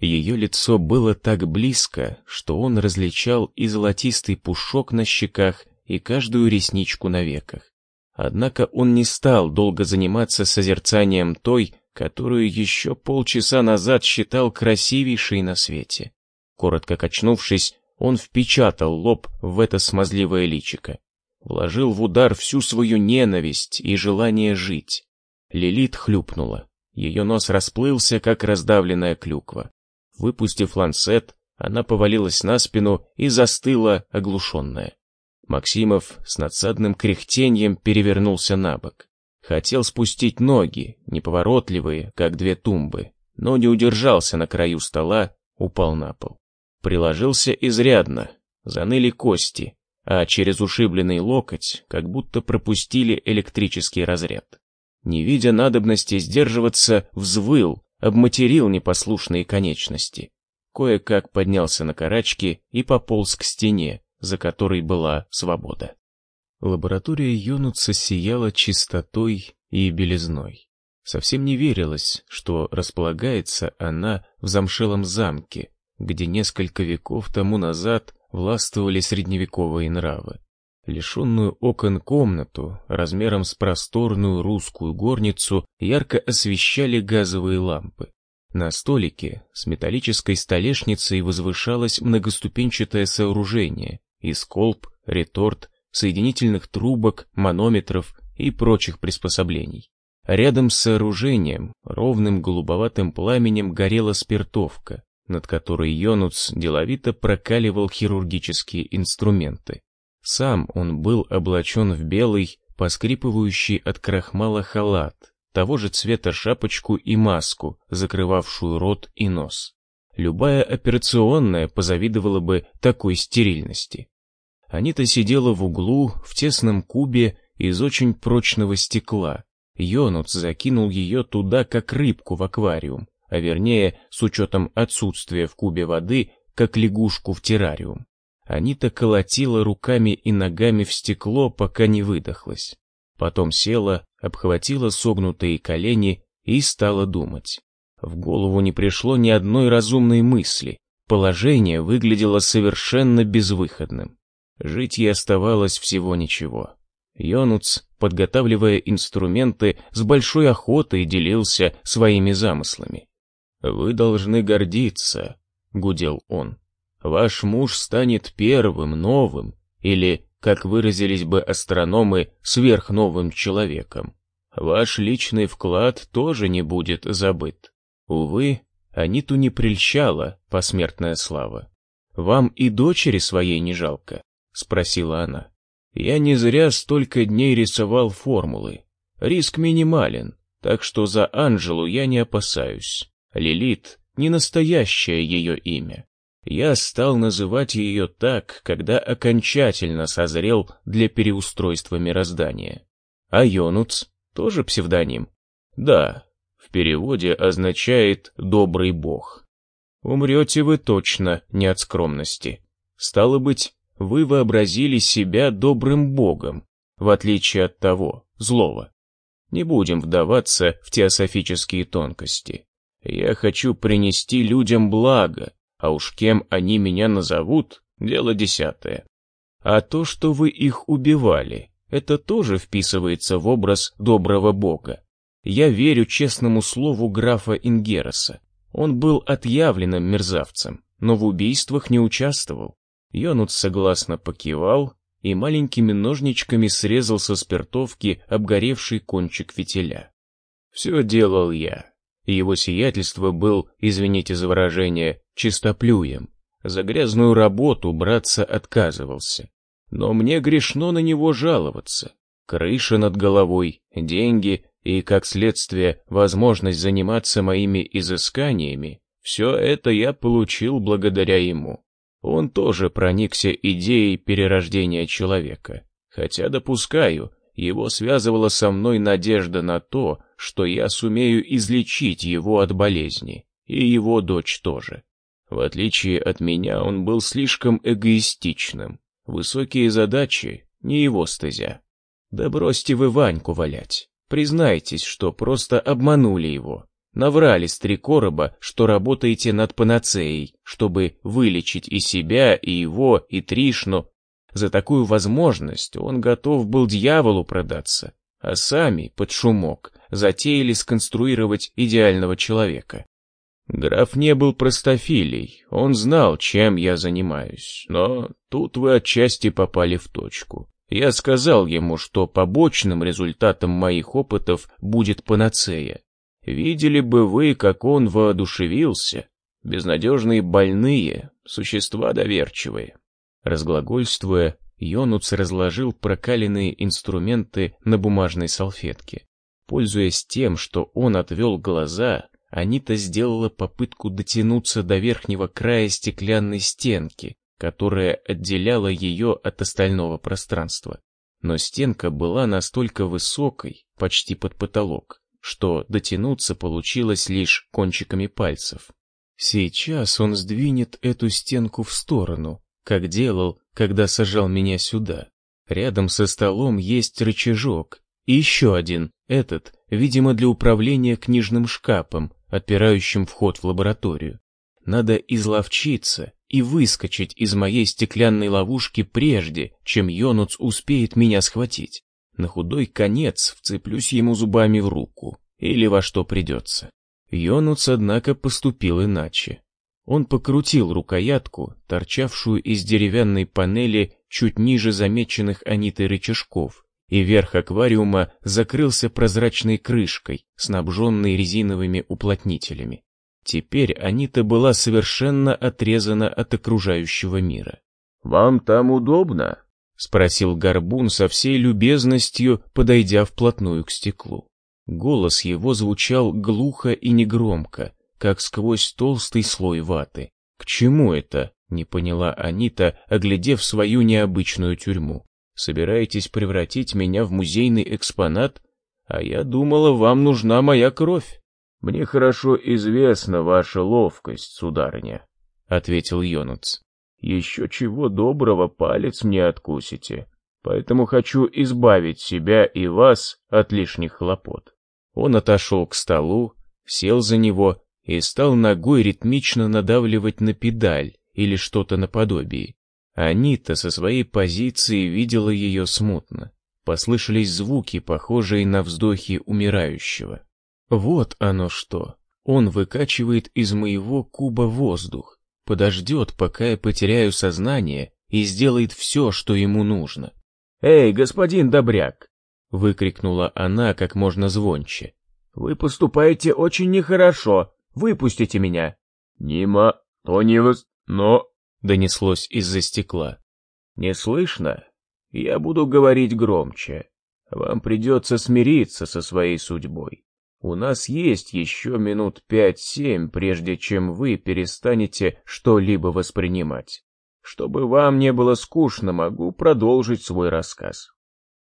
Ее лицо было так близко, что он различал и золотистый пушок на щеках, и каждую ресничку на веках. Однако он не стал долго заниматься созерцанием той, которую еще полчаса назад считал красивейшей на свете. Коротко качнувшись, он впечатал лоб в это смазливое личико. Вложил в удар всю свою ненависть и желание жить. Лилит хлюпнула. Ее нос расплылся, как раздавленная клюква. Выпустив ланцет, она повалилась на спину и застыла, оглушенная. Максимов с надсадным кряхтением перевернулся на бок. Хотел спустить ноги, неповоротливые, как две тумбы, но не удержался на краю стола, упал на пол. Приложился изрядно, заныли кости, а через ушибленный локоть как будто пропустили электрический разряд. Не видя надобности сдерживаться, взвыл, обматерил непослушные конечности. Кое-как поднялся на карачки и пополз к стене, за которой была свобода. Лаборатория Йонуца сияла чистотой и белизной. Совсем не верилось, что располагается она в замшелом замке, где несколько веков тому назад властвовали средневековые нравы. Лишенную окон комнату, размером с просторную русскую горницу, ярко освещали газовые лампы. На столике с металлической столешницей возвышалось многоступенчатое сооружение из колб, реторт, соединительных трубок, манометров и прочих приспособлений. Рядом с сооружением ровным голубоватым пламенем горела спиртовка, над которой Йонуц деловито прокаливал хирургические инструменты. Сам он был облачен в белый, поскрипывающий от крахмала халат, того же цвета шапочку и маску, закрывавшую рот и нос. Любая операционная позавидовала бы такой стерильности. Анита сидела в углу в тесном кубе из очень прочного стекла. Йонут закинул ее туда, как рыбку в аквариум, а вернее, с учетом отсутствия в кубе воды, как лягушку в террариум. Анита колотила руками и ногами в стекло, пока не выдохлась. Потом села, обхватила согнутые колени и стала думать. В голову не пришло ни одной разумной мысли. Положение выглядело совершенно безвыходным. Жить ей оставалось всего ничего. Йонуц, подготавливая инструменты, с большой охотой делился своими замыслами. «Вы должны гордиться», — гудел он. «Ваш муж станет первым, новым, или, как выразились бы астрономы, сверхновым человеком. Ваш личный вклад тоже не будет забыт. Увы, Аниту не прельщала посмертная слава. Вам и дочери своей не жалко?» — спросила она. «Я не зря столько дней рисовал формулы. Риск минимален, так что за Анжелу я не опасаюсь. Лилит — не настоящее ее имя. Я стал называть ее так, когда окончательно созрел для переустройства мироздания. А Йонуц — тоже псевдоним? Да, в переводе означает «добрый бог». Умрете вы точно не от скромности. Стало быть, вы вообразили себя добрым богом, в отличие от того, злого. Не будем вдаваться в теософические тонкости. Я хочу принести людям благо, а уж кем они меня назовут, дело десятое. А то, что вы их убивали, это тоже вписывается в образ доброго бога. Я верю честному слову графа Ингероса. Он был отъявленным мерзавцем, но в убийствах не участвовал. Йонут согласно покивал, и маленькими ножничками срезал со спиртовки обгоревший кончик фитиля. Все делал я. Его сиятельство был, извините за выражение, чистоплюем. За грязную работу браться отказывался. Но мне грешно на него жаловаться. Крыша над головой, деньги и, как следствие, возможность заниматься моими изысканиями, все это я получил благодаря ему. Он тоже проникся идеей перерождения человека. Хотя, допускаю, его связывала со мной надежда на то, что я сумею излечить его от болезни, и его дочь тоже. В отличие от меня, он был слишком эгоистичным. Высокие задачи — не его стезя. Да бросьте вы Ваньку валять. Признайтесь, что просто обманули его. Наврали с три короба, что работаете над панацеей, чтобы вылечить и себя, и его, и Тришну. За такую возможность он готов был дьяволу продаться, а сами, под шумок, затеяли сконструировать идеального человека. Граф не был простофилей, он знал, чем я занимаюсь, но тут вы отчасти попали в точку. Я сказал ему, что побочным результатом моих опытов будет панацея. Видели бы вы, как он воодушевился. Безнадежные больные, существа доверчивые. Разглагольствуя, Йонуц разложил прокаленные инструменты на бумажной салфетке. Пользуясь тем, что он отвел глаза, Анита сделала попытку дотянуться до верхнего края стеклянной стенки, которая отделяла ее от остального пространства. Но стенка была настолько высокой, почти под потолок, что дотянуться получилось лишь кончиками пальцев. Сейчас он сдвинет эту стенку в сторону, как делал, когда сажал меня сюда. Рядом со столом есть рычажок, и еще один, этот, видимо, для управления книжным шкафом, отпирающим вход в лабораторию. Надо изловчиться и выскочить из моей стеклянной ловушки прежде, чем Йонуц успеет меня схватить. На худой конец вцеплюсь ему зубами в руку, или во что придется. Йонуц, однако, поступил иначе. Он покрутил рукоятку, торчавшую из деревянной панели чуть ниже замеченных анитой рычажков, и верх аквариума закрылся прозрачной крышкой, снабженной резиновыми уплотнителями. Теперь Анита была совершенно отрезана от окружающего мира. «Вам там удобно?» — спросил Горбун со всей любезностью, подойдя вплотную к стеклу. Голос его звучал глухо и негромко, как сквозь толстый слой ваты. «К чему это?» — не поняла Анита, оглядев свою необычную тюрьму. «Собираетесь превратить меня в музейный экспонат? А я думала, вам нужна моя кровь». «Мне хорошо известна ваша ловкость, сударыня», — ответил Йонуц. «Еще чего доброго палец мне откусите, поэтому хочу избавить себя и вас от лишних хлопот». Он отошел к столу, сел за него и стал ногой ритмично надавливать на педаль или что-то наподобие. Анита со своей позиции видела ее смутно. Послышались звуки, похожие на вздохи умирающего. Вот оно что. Он выкачивает из моего куба воздух, подождет, пока я потеряю сознание, и сделает все, что ему нужно. «Эй, господин Добряк!» — выкрикнула она как можно звонче. «Вы поступаете очень нехорошо. Выпустите меня!» «Нима, то не вас, но...» — донеслось из-за стекла. «Не слышно? Я буду говорить громче. Вам придется смириться со своей судьбой. У нас есть еще минут пять-семь, прежде чем вы перестанете что-либо воспринимать. Чтобы вам не было скучно, могу продолжить свой рассказ.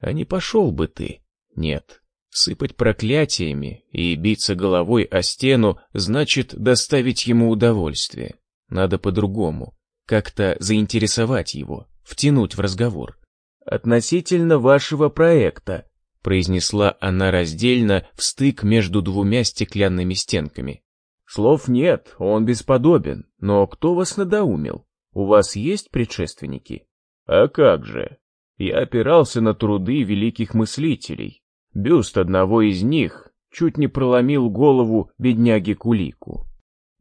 А не пошел бы ты? Нет. Сыпать проклятиями и биться головой о стену значит доставить ему удовольствие. Надо по-другому. Как-то заинтересовать его, втянуть в разговор. Относительно вашего проекта, произнесла она раздельно в стык между двумя стеклянными стенками. Слов нет, он бесподобен, но кто вас надоумил? У вас есть предшественники? А как же? Я опирался на труды великих мыслителей. Бюст одного из них чуть не проломил голову бедняге Кулику.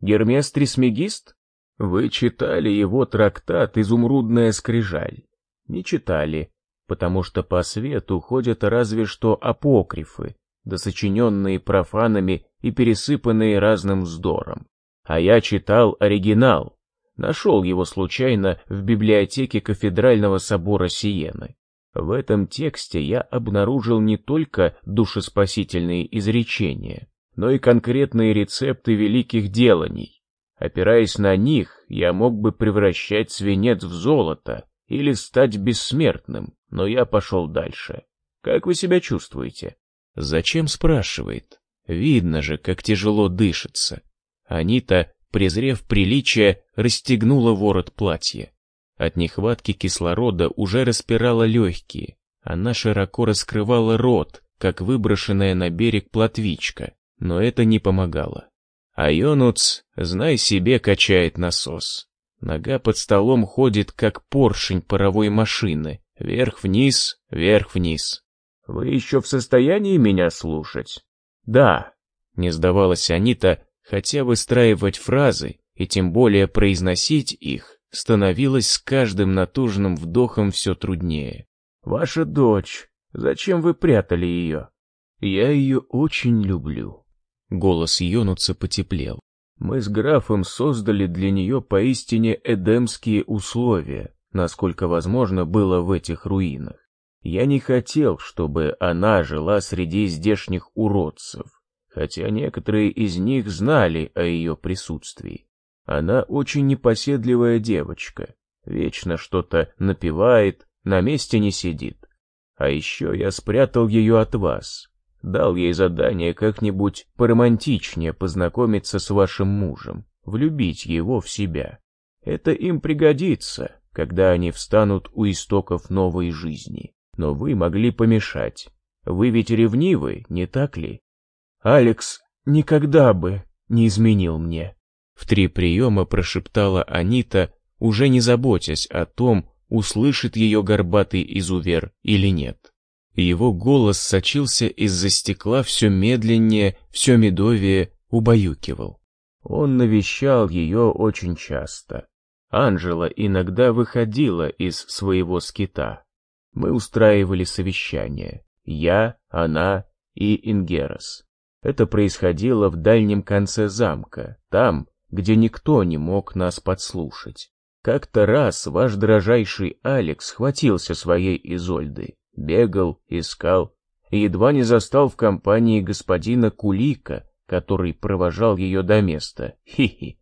Гермес Трисмегист? Вы читали его трактат «Изумрудная скрижаль». Не читали, потому что по свету ходят разве что апокрифы, да сочиненные профанами и пересыпанные разным вздором. А я читал оригинал, нашел его случайно в библиотеке кафедрального собора Сиены. В этом тексте я обнаружил не только душеспасительные изречения, но и конкретные рецепты великих деланий. Опираясь на них, я мог бы превращать свинец в золото или стать бессмертным, но я пошел дальше. Как вы себя чувствуете? Зачем спрашивает? Видно же, как тяжело дышится. Анита, презрев приличие, расстегнула ворот платья. От нехватки кислорода уже распирала легкие. Она широко раскрывала рот, как выброшенная на берег плотвичка, но это не помогало. А Йонуц, знай себе, качает насос. Нога под столом ходит, как поршень паровой машины, вверх-вниз, вверх-вниз. «Вы еще в состоянии меня слушать?» «Да», — не сдавалась Анита, хотя выстраивать фразы и тем более произносить их становилось с каждым натужным вдохом все труднее. «Ваша дочь, зачем вы прятали ее?» «Я ее очень люблю». Голос Йонуца потеплел. «Мы с графом создали для нее поистине эдемские условия, насколько возможно было в этих руинах. Я не хотел, чтобы она жила среди здешних уродцев, хотя некоторые из них знали о ее присутствии. Она очень непоседливая девочка, вечно что-то напевает, на месте не сидит. А еще я спрятал ее от вас, дал ей задание как-нибудь поромантичнее познакомиться с вашим мужем, влюбить его в себя. Это им пригодится, когда они встанут у истоков новой жизни. Но вы могли помешать. Вы ведь ревнивы, не так ли? Алекс никогда бы не изменил мне. В три приема прошептала Анита, уже не заботясь о том, услышит ее горбатый изувер или нет. Его голос сочился из-за стекла все медленнее, все медовее, убаюкивал. Он навещал ее очень часто. Анжела иногда выходила из своего скита. Мы устраивали совещание. Я, она и Ингерос. Это происходило в дальнем конце замка, там, где никто не мог нас подслушать. Как-то раз ваш дрожайший Алекс схватился своей Изольды, бегал, искал, едва не застал в компании господина Кулика, который провожал ее до места. Хи-хи.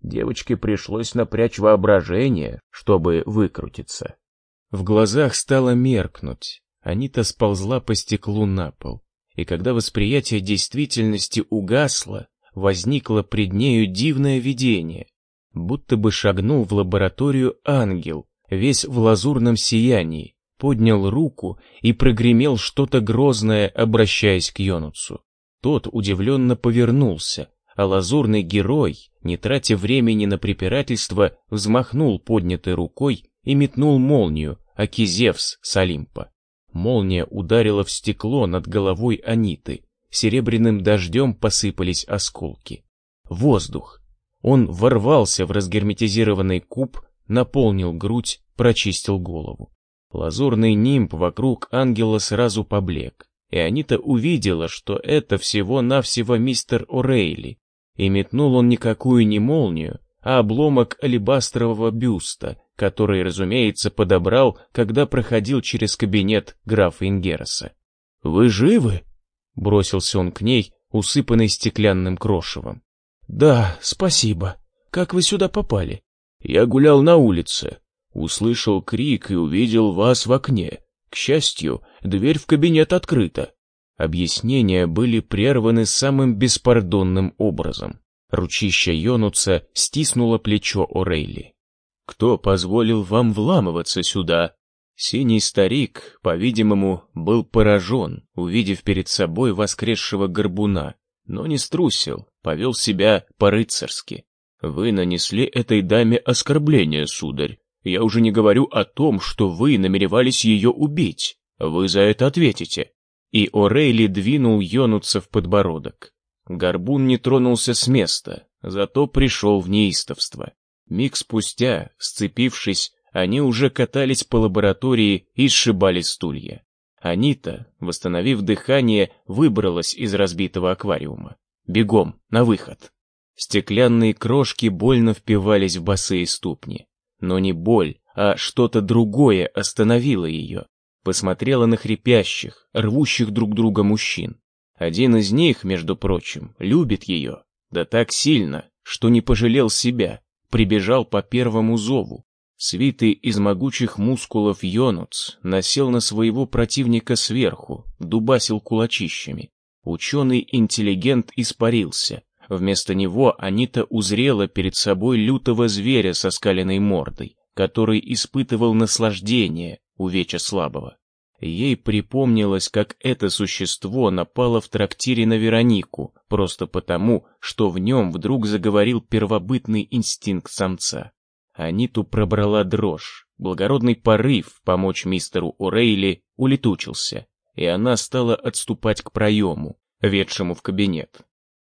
Девочке пришлось напрячь воображение, чтобы выкрутиться. В глазах стало меркнуть, Анита сползла по стеклу на пол, и когда восприятие действительности угасло, возникло пред нею дивное видение, будто бы шагнул в лабораторию ангел, весь в лазурном сиянии, поднял руку и прогремел что-то грозное, обращаясь к Йонуцу. Тот удивленно повернулся, а лазурный герой, не тратя времени на препирательство, взмахнул поднятой рукой и метнул молнию, аки Зевс с Олимпа. Молния ударила в стекло над головой Аниты, серебряным дождем посыпались осколки. Воздух. Он ворвался в разгерметизированный куб, наполнил грудь, прочистил голову. Лазурный нимб вокруг ангела сразу поблек, и Анита увидела, что это всего-навсего мистер О'Рейли, и метнул он никакую не молнию, а обломок алебастрового бюста, который, разумеется, подобрал, когда проходил через кабинет графа Ингероса. «Вы живы?» Бросился он к ней, усыпанный стеклянным крошевом. «Да, спасибо. Как вы сюда попали?» «Я гулял на улице. Услышал крик и увидел вас в окне. К счастью, дверь в кабинет открыта». Объяснения были прерваны самым беспардонным образом. Ручища Йонуца стиснуло плечо Орейли. «Кто позволил вам вламываться сюда?» Синий старик, по-видимому, был поражен, увидев перед собой воскресшего горбуна, но не струсил, повел себя по-рыцарски. «Вы нанесли этой даме оскорбление, сударь. Я уже не говорю о том, что вы намеревались ее убить. Вы за это ответите». И Орейли двинул Йонуца в подбородок. Горбун не тронулся с места, зато пришел в неистовство. Миг спустя, сцепившись, они уже катались по лаборатории и сшибали стулья. Анита, восстановив дыхание, выбралась из разбитого аквариума. Бегом, на выход. Стеклянные крошки больно впивались в босые ступни. Но не боль, а что-то другое остановило ее. Посмотрела на хрипящих, рвущих друг друга мужчин. Один из них, между прочим, любит ее. Да так сильно, что не пожалел себя, прибежал по первому зову. Свитый из могучих мускулов Йонуц насел на своего противника сверху, дубасил кулачищами. Ученый-интеллигент испарился. Вместо него Анита узрела перед собой лютого зверя со скаленной мордой, который испытывал наслаждение, увеча слабого. Ей припомнилось, как это существо напало в трактире на Веронику, просто потому, что в нем вдруг заговорил первобытный инстинкт самца. Аниту пробрала дрожь, благородный порыв помочь мистеру О'Рейли улетучился, и она стала отступать к проему, ведшему в кабинет.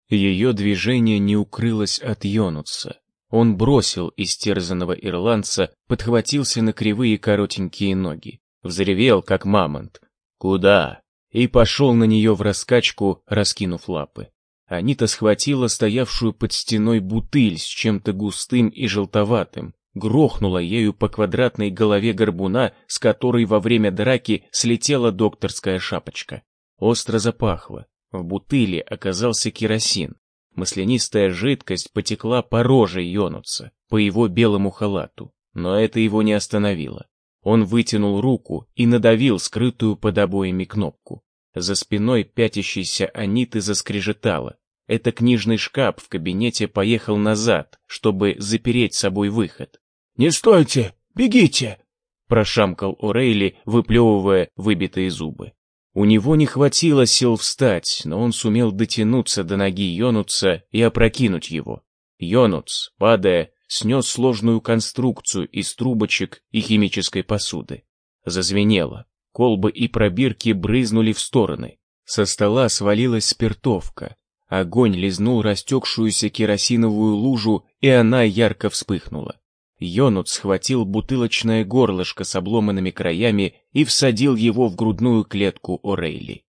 Ее движение не укрылось от Йонуса. Он бросил истерзанного ирландца, подхватился на кривые коротенькие ноги взревел, как мамонт. «Куда?» и пошел на нее в раскачку, раскинув лапы. Анита схватила стоявшую под стеной бутыль с чем-то густым и желтоватым, грохнула ею по квадратной голове горбуна, с которой во время драки слетела докторская шапочка. Остро запахло. В бутыле оказался керосин. Маслянистая жидкость потекла по роже Йонуца, по его белому халату, но это его не остановило. Он вытянул руку и надавил скрытую под обоями кнопку. За спиной пятящейся Аниты заскрежетало. Это книжный шкаф в кабинете поехал назад, чтобы запереть собой выход. «Не стойте! Бегите!» прошамкал Орейли, выплевывая выбитые зубы. У него не хватило сил встать, но он сумел дотянуться до ноги Йонуца и опрокинуть его. Йонуц, падая, снес сложную конструкцию из трубочек и химической посуды. Зазвенело. Колбы и пробирки брызнули в стороны. Со стола свалилась спиртовка. Огонь лизнул растекшуюся керосиновую лужу, и она ярко вспыхнула. Йонут схватил бутылочное горлышко с обломанными краями и всадил его в грудную клетку Орейли.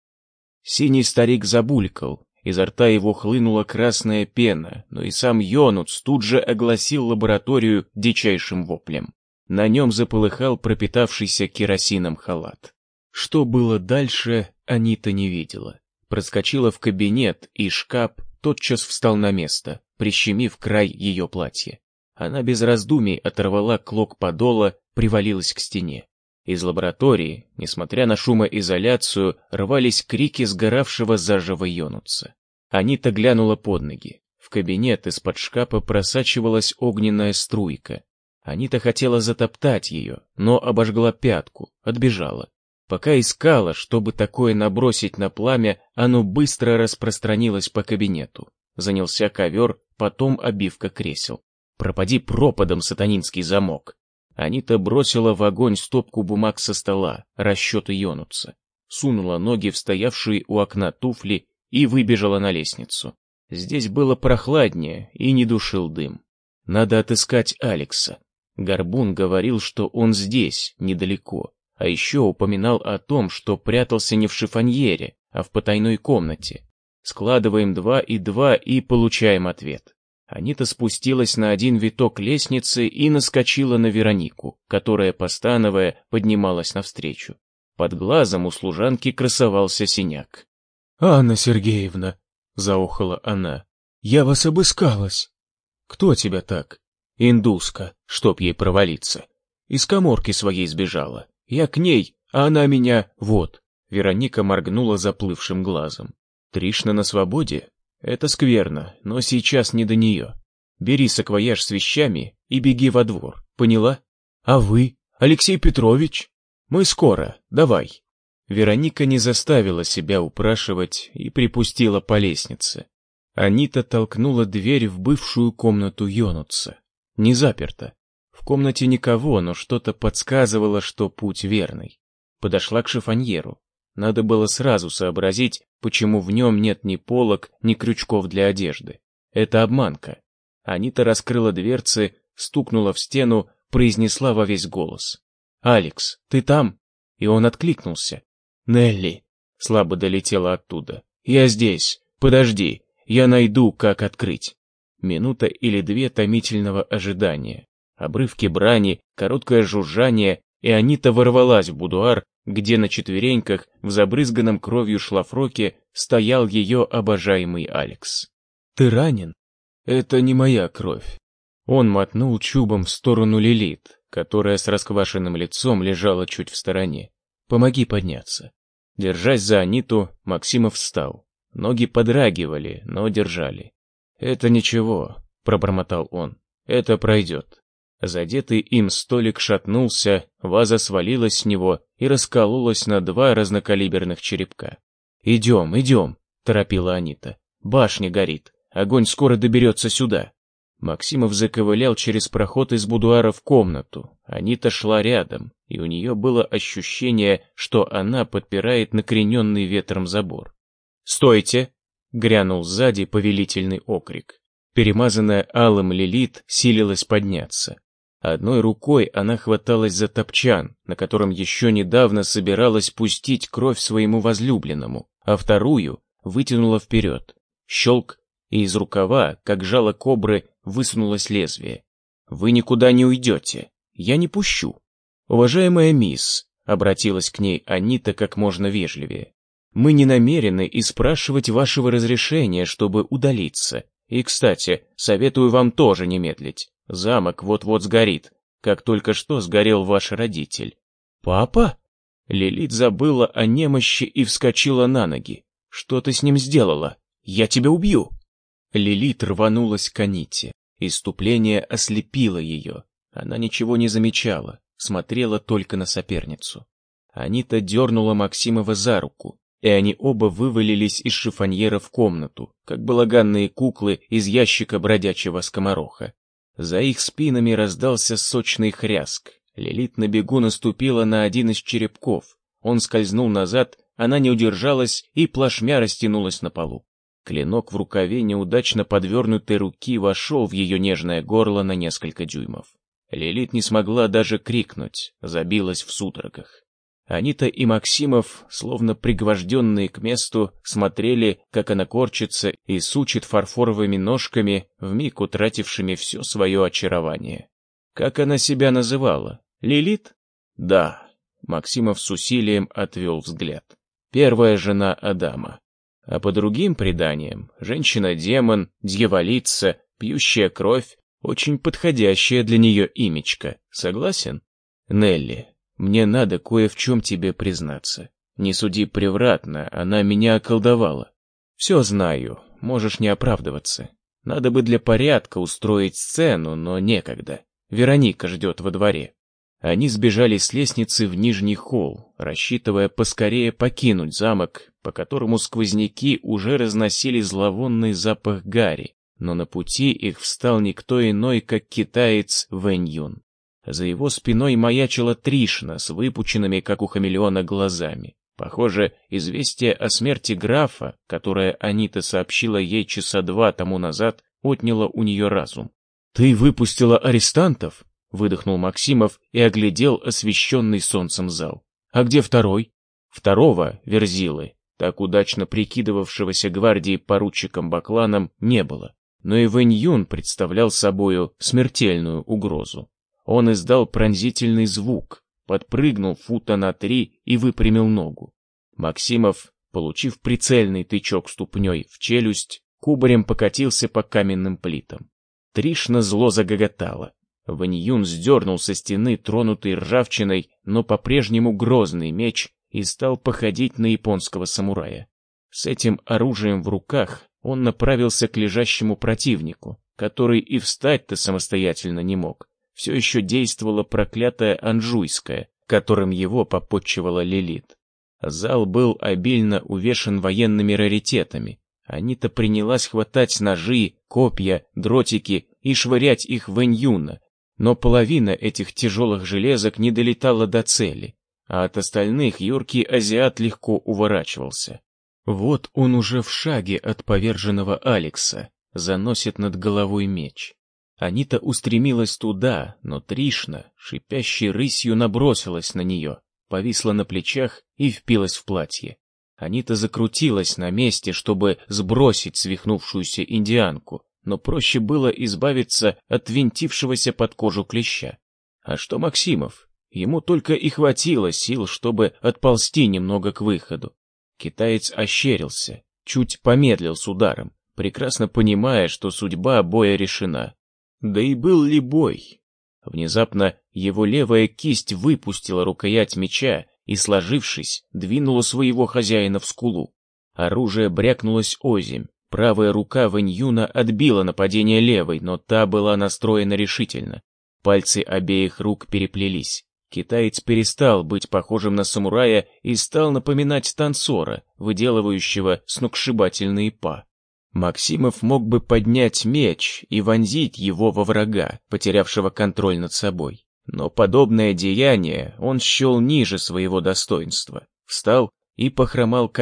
Синий старик забулькал, Изо рта его хлынула красная пена, но и сам Йонуц тут же огласил лабораторию дичайшим воплем. На нем заполыхал пропитавшийся керосином халат. Что было дальше, Анита не видела. Проскочила в кабинет, и шкаф тотчас встал на место, прищемив край ее платья. Она без раздумий оторвала клок подола, привалилась к стене. Из лаборатории, несмотря на шумоизоляцию, рвались крики сгоравшего заживо Йонуца. Анита глянула под ноги. В кабинет из-под шкафа просачивалась огненная струйка. Анита хотела затоптать ее, но обожгла пятку, отбежала. Пока искала, чтобы такое набросить на пламя, оно быстро распространилось по кабинету. Занялся ковер, потом обивка кресел. Пропади пропадом сатанинский замок. Анита бросила в огонь стопку бумаг со стола, расчеты Йонуца, сунула ноги в стоявшие у окна туфли и выбежала на лестницу. Здесь было прохладнее и не душил дым. Надо отыскать Алекса. Горбун говорил, что он здесь, недалеко, а еще упоминал о том, что прятался не в шифоньере, а в потайной комнате. Складываем два и два и получаем ответ. Анита спустилась на один виток лестницы и наскочила на Веронику, которая, постановая, поднималась навстречу. Под глазом у служанки красовался синяк. «Анна Сергеевна», — заохала она, — «я вас обыскалась». «Кто тебя так?» «Индуска, чтоб ей провалиться. Из коморки своей сбежала. Я к ней, а она меня... Вот». Вероника моргнула заплывшим глазом. «Тришна на свободе? Это скверно, но сейчас не до нее. Бери саквояж с вещами и беги во двор, поняла? А вы, Алексей Петрович? Мы скоро, давай. Вероника не заставила себя упрашивать и припустила по лестнице. Анита толкнула дверь в бывшую комнату Йонутса. Не заперта. В комнате никого, но что-то подсказывало, что путь верный. Подошла к шифоньеру. Надо было сразу сообразить, почему в нем нет ни полок, ни крючков для одежды. Это обманка. Анита раскрыла дверцы, стукнула в стену, произнесла во весь голос. «Алекс, ты там?» И он откликнулся. «Нелли!» Слабо долетела оттуда. «Я здесь. Подожди. Я найду, как открыть». Минута или две томительного ожидания. Обрывки брани, короткое жужжание, и Анита ворвалась в будуар, где на четвереньках в забрызганном кровью шлафроке стоял ее обожаемый Алекс. «Ты ранен?» «Это не моя кровь». Он мотнул чубом в сторону Лилит, которая с расквашенным лицом лежала чуть в стороне. «Помоги подняться». Держась за Аниту, Максимов встал. Ноги подрагивали, но держали. «Это ничего», — пробормотал он. «Это пройдет». Задетый им столик шатнулся, ваза свалилась с него и раскололась на два разнокалиберных черепка. «Идем, идем», — торопила Анита. «Башня горит. Огонь скоро доберется сюда». Максимов заковылял через проход из будуара в комнату. Анита шла рядом, и у нее было ощущение, что она подпирает накрененный ветром забор. «Стойте!» — грянул сзади повелительный окрик. Перемазанная алым лилит силилась подняться. Одной рукой она хваталась за топчан, на котором еще недавно собиралась пустить кровь своему возлюбленному, а вторую вытянула вперед. Щелк, и из рукава, как жало кобры, высунулось лезвие. «Вы никуда не уйдете. Я не пущу». «Уважаемая мисс», — обратилась к ней Анита как можно вежливее, «мы не намерены и спрашивать вашего разрешения, чтобы удалиться. И, кстати, советую вам тоже не медлить. Замок вот-вот сгорит, как только что сгорел ваш родитель». «Папа?» Лилит забыла о немощи и вскочила на ноги. «Что ты с ним сделала? Я тебя убью!» Лилит рванулась к Аните. Иступление ослепило ее. Она ничего не замечала, смотрела только на соперницу. Анита дернула Максимова за руку, и они оба вывалились из шифоньера в комнату, как балаганные куклы из ящика бродячего скомороха. За их спинами раздался сочный хряск. Лилит на бегу наступила на один из черепков. Он скользнул назад, она не удержалась и плашмя растянулась на полу. Клинок в рукаве неудачно подвернутой руки вошел в ее нежное горло на несколько дюймов. Лилит не смогла даже крикнуть, забилась в судорогах. Анита и Максимов, словно пригвожденные к месту, смотрели, как она корчится и сучит фарфоровыми ножками, вмиг утратившими все свое очарование. Как она себя называла? Лилит? Да. Максимов с усилием отвел взгляд. Первая жена Адама. А по другим преданиям, женщина-демон, дьяволица, пьющая кровь, очень подходящая для нее имечко. Согласен? Нелли, мне надо кое в чем тебе признаться. Не суди превратно, она меня околдовала. Все знаю, можешь не оправдываться. Надо бы для порядка устроить сцену, но некогда. Вероника ждет во дворе. Они сбежали с лестницы в нижний холл, рассчитывая поскорее покинуть замок, по которому сквозняки уже разносили зловонный запах гари, но на пути их встал никто иной, как китаец Вэнь За его спиной маячила Тришна с выпученными, как у хамелеона, глазами. Похоже, известие о смерти графа, которое Анита сообщила ей часа два тому назад, отняло у нее разум. «Ты выпустила арестантов?» выдохнул Максимов и оглядел освещенный солнцем зал. А где второй? Второго, Верзилы, так удачно прикидывавшегося гвардии поручиком Бакланом, не было. Но и Вэнь Юн представлял собою смертельную угрозу. Он издал пронзительный звук, подпрыгнул фута на три и выпрямил ногу. Максимов, получив прицельный тычок ступней в челюсть, кубарем покатился по каменным плитам. Тришна зло загоготала. Ваньюн сдернул со стены тронутый ржавчиной, но по-прежнему грозный меч и стал походить на японского самурая. С этим оружием в руках он направился к лежащему противнику, который и встать-то самостоятельно не мог. Все еще действовала проклятая Анжуйская, которым его попотчевала Лилит. Зал был обильно увешан военными раритетами. Анита принялась хватать ножи, копья, дротики и швырять их в Эньюна, но половина этих тяжелых железок не долетала до цели, а от остальных юркий азиат легко уворачивался. Вот он уже в шаге от поверженного Алекса, заносит над головой меч. Анита устремилась туда, но Тришна, шипящей рысью, набросилась на нее, повисла на плечах и впилась в платье. Анита закрутилась на месте, чтобы сбросить свихнувшуюся индианку, но проще было избавиться от винтившегося под кожу клеща. А что Максимов? Ему только и хватило сил, чтобы отползти немного к выходу. Китаец ощерился, чуть помедлил с ударом, прекрасно понимая, что судьба боя решена. Да и был ли бой? Внезапно его левая кисть выпустила рукоять меча и, сложившись, двинула своего хозяина в скулу. Оружие брякнулось озимь, правая рука Вэньюна отбила нападение левой, но та была настроена решительно. Пальцы обеих рук переплелись. Китаец перестал быть похожим на самурая и стал напоминать танцора, выделывающего сногсшибательные па. Максимов мог бы поднять меч и вонзить его во врага, потерявшего контроль над собой. Но подобное деяние он счел ниже своего достоинства. Встал и похромал к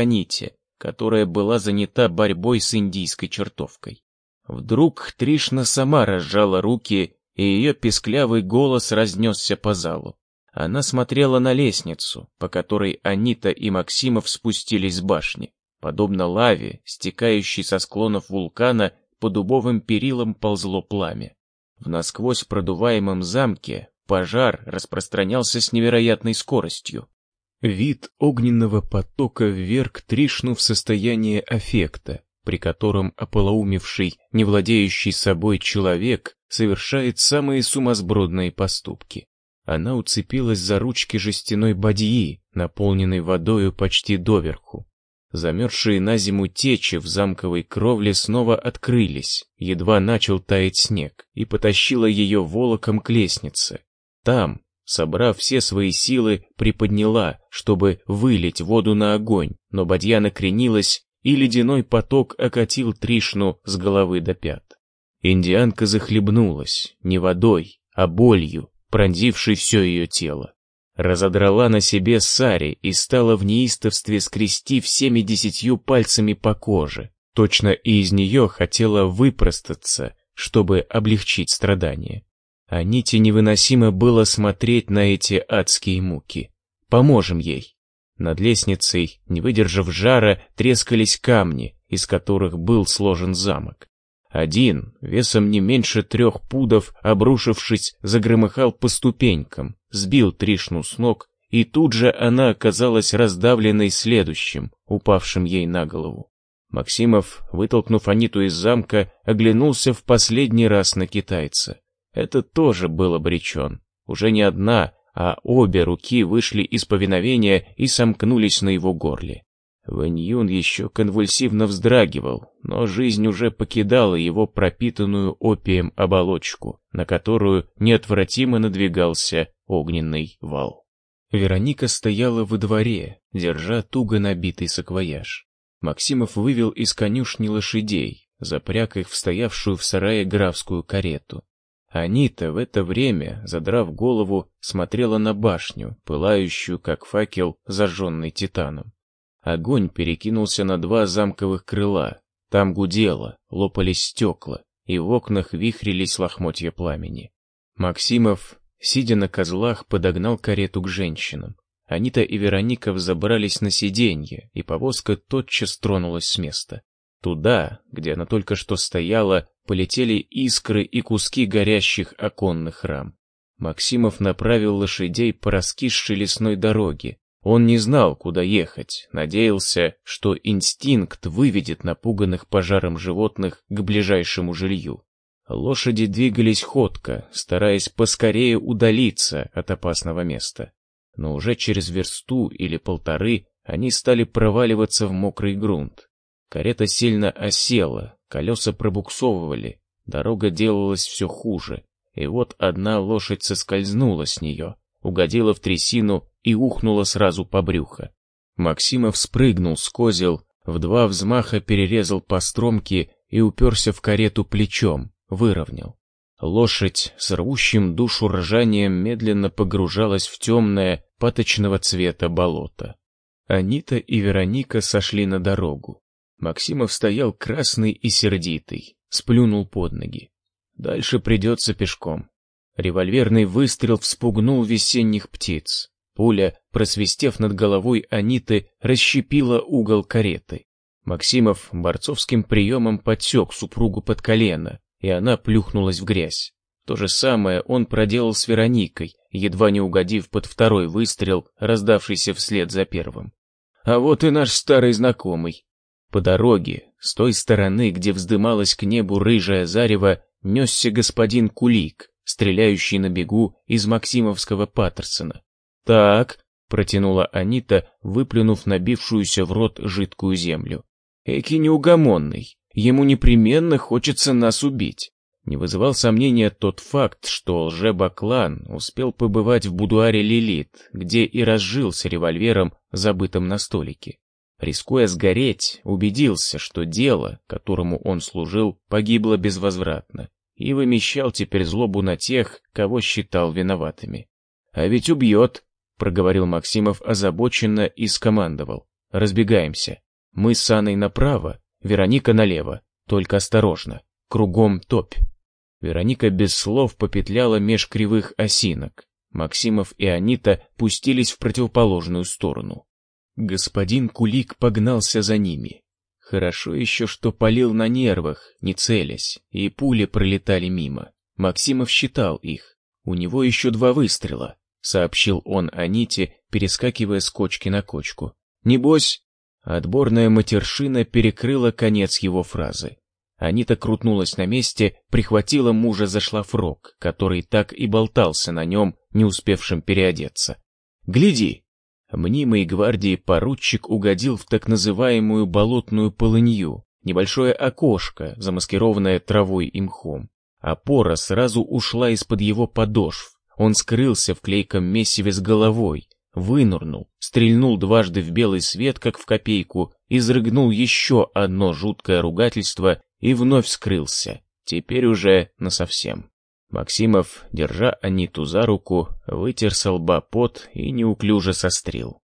которая была занята борьбой с индийской чертовкой. Вдруг Тришна сама разжала руки, и ее песклявый голос разнесся по залу. Она смотрела на лестницу, по которой Анита и Максимов спустились с башни. Подобно лаве, стекающей со склонов вулкана, по дубовым перилам ползло пламя. В насквозь продуваемом замке пожар распространялся с невероятной скоростью. Вид огненного потока вверх Тришну в состояние аффекта, при котором ополоумевший, не владеющий собой человек совершает самые сумасбродные поступки. Она уцепилась за ручки жестяной бадьи, наполненной водою почти доверху. Замерзшие на зиму течи в замковой кровле снова открылись, едва начал таять снег, и потащила ее волоком к лестнице. Там, собрав все свои силы, приподняла, чтобы вылить воду на огонь, но бадья накренилась, и ледяной поток окатил Тришну с головы до пят. Индианка захлебнулась, не водой, а болью, пронзившей все ее тело разодрала на себе сари и стала в неистовстве скрести всеми десятью пальцами по коже. Точно и из нее хотела выпростаться, чтобы облегчить страдания. А Ните невыносимо было смотреть на эти адские муки. Поможем ей. Над лестницей, не выдержав жара, трескались камни, из которых был сложен замок. Один, весом не меньше трех пудов, обрушившись, загромыхал по ступенькам, сбил Тришну с ног, и тут же она оказалась раздавленной следующим, упавшим ей на голову. Максимов, вытолкнув Аниту из замка, оглянулся в последний раз на китайца. Это тоже был обречен. Уже не одна, а обе руки вышли из повиновения и сомкнулись на его горле. Вэнь Юн еще конвульсивно вздрагивал, но жизнь уже покидала его пропитанную опием оболочку, на которую неотвратимо надвигался огненный вал. Вероника стояла во дворе, держа туго набитый саквояж. Максимов вывел из конюшни лошадей, запряг их в стоявшую в сарае графскую карету. Анита в это время, задрав голову, смотрела на башню, пылающую, как факел, зажженный титаном. Огонь перекинулся на два замковых крыла. Там гудело, лопались стекла, и в окнах вихрились лохмотья пламени. Максимов, сидя на козлах, подогнал карету к женщинам. Анита и Вероника взобрались на сиденье, и повозка тотчас тронулась с места. Туда, где она только что стояла, полетели искры и куски горящих оконных рам. Максимов направил лошадей по раскисшей лесной дороге, он не знал, куда ехать, надеялся, что инстинкт выведет напуганных пожаром животных к ближайшему жилью. Лошади двигались ходко, стараясь поскорее удалиться от опасного места. Но уже через версту или полторы они стали проваливаться в мокрый грунт. Карета сильно осела, колеса пробуксовывали, дорога делалась все хуже, и вот одна лошадь соскользнула с нее, угодила в трясину и ухнула сразу по брюхо. Максимов спрыгнул с козел, в два взмаха перерезал по стромке и уперся в карету плечом, выровнял. Лошадь с рвущим душу ржанием медленно погружалась в темное, паточного цвета болото. Анита и Вероника сошли на дорогу. Максимов стоял красный и сердитый, сплюнул под ноги. Дальше придется пешком. Револьверный выстрел вспугнул весенних птиц. Пуля, просвистев над головой Аниты, расщепила угол кареты. Максимов борцовским приемом подсек супругу под колено, и она плюхнулась в грязь. То же самое он проделал с Вероникой, едва не угодив под второй выстрел, раздавшийся вслед за первым. А вот и наш старый знакомый. По дороге, с той стороны, где вздымалась к небу рыжая зарево, несся господин Кулик, стреляющий на бегу из Максимовского Паттерсона. «Так», — протянула Анита, выплюнув набившуюся в рот жидкую землю. «Эки неугомонный, ему непременно хочется нас убить». Не вызывал сомнения тот факт, что лже-баклан успел побывать в будуаре Лилит, где и разжился револьвером, забытым на столике. Рискуя сгореть, убедился, что дело, которому он служил, погибло безвозвратно, и вымещал теперь злобу на тех, кого считал виноватыми. «А ведь убьет», — проговорил Максимов озабоченно и скомандовал. «Разбегаемся. Мы с Анной направо, Вероника налево, только осторожно, кругом топь». Вероника без слов попетляла меж кривых осинок. Максимов и Анита пустились в противоположную сторону. Господин Кулик погнался за ними. Хорошо еще, что палил на нервах, не целясь, и пули пролетали мимо. Максимов считал их. У него еще два выстрела, сообщил он Аните, перескакивая с кочки на кочку. Небось, отборная матершина перекрыла конец его фразы. Анита крутнулась на месте, прихватила мужа за шлафрок, который так и болтался на нем, не успевшим переодеться. «Гляди!» Мнимый гвардии поручик угодил в так называемую болотную полынью, небольшое окошко, замаскированное травой и мхом. Опора сразу ушла из-под его подошв. Он скрылся в клейком месиве с головой, вынырнул, стрельнул дважды в белый свет, как в копейку, изрыгнул еще одно жуткое ругательство и вновь скрылся, теперь уже насовсем. Максимов, держа Аниту за руку, вытер со лба пот и неуклюже сострил.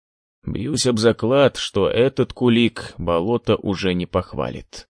Бьюсь об заклад, что этот кулик болото уже не похвалит.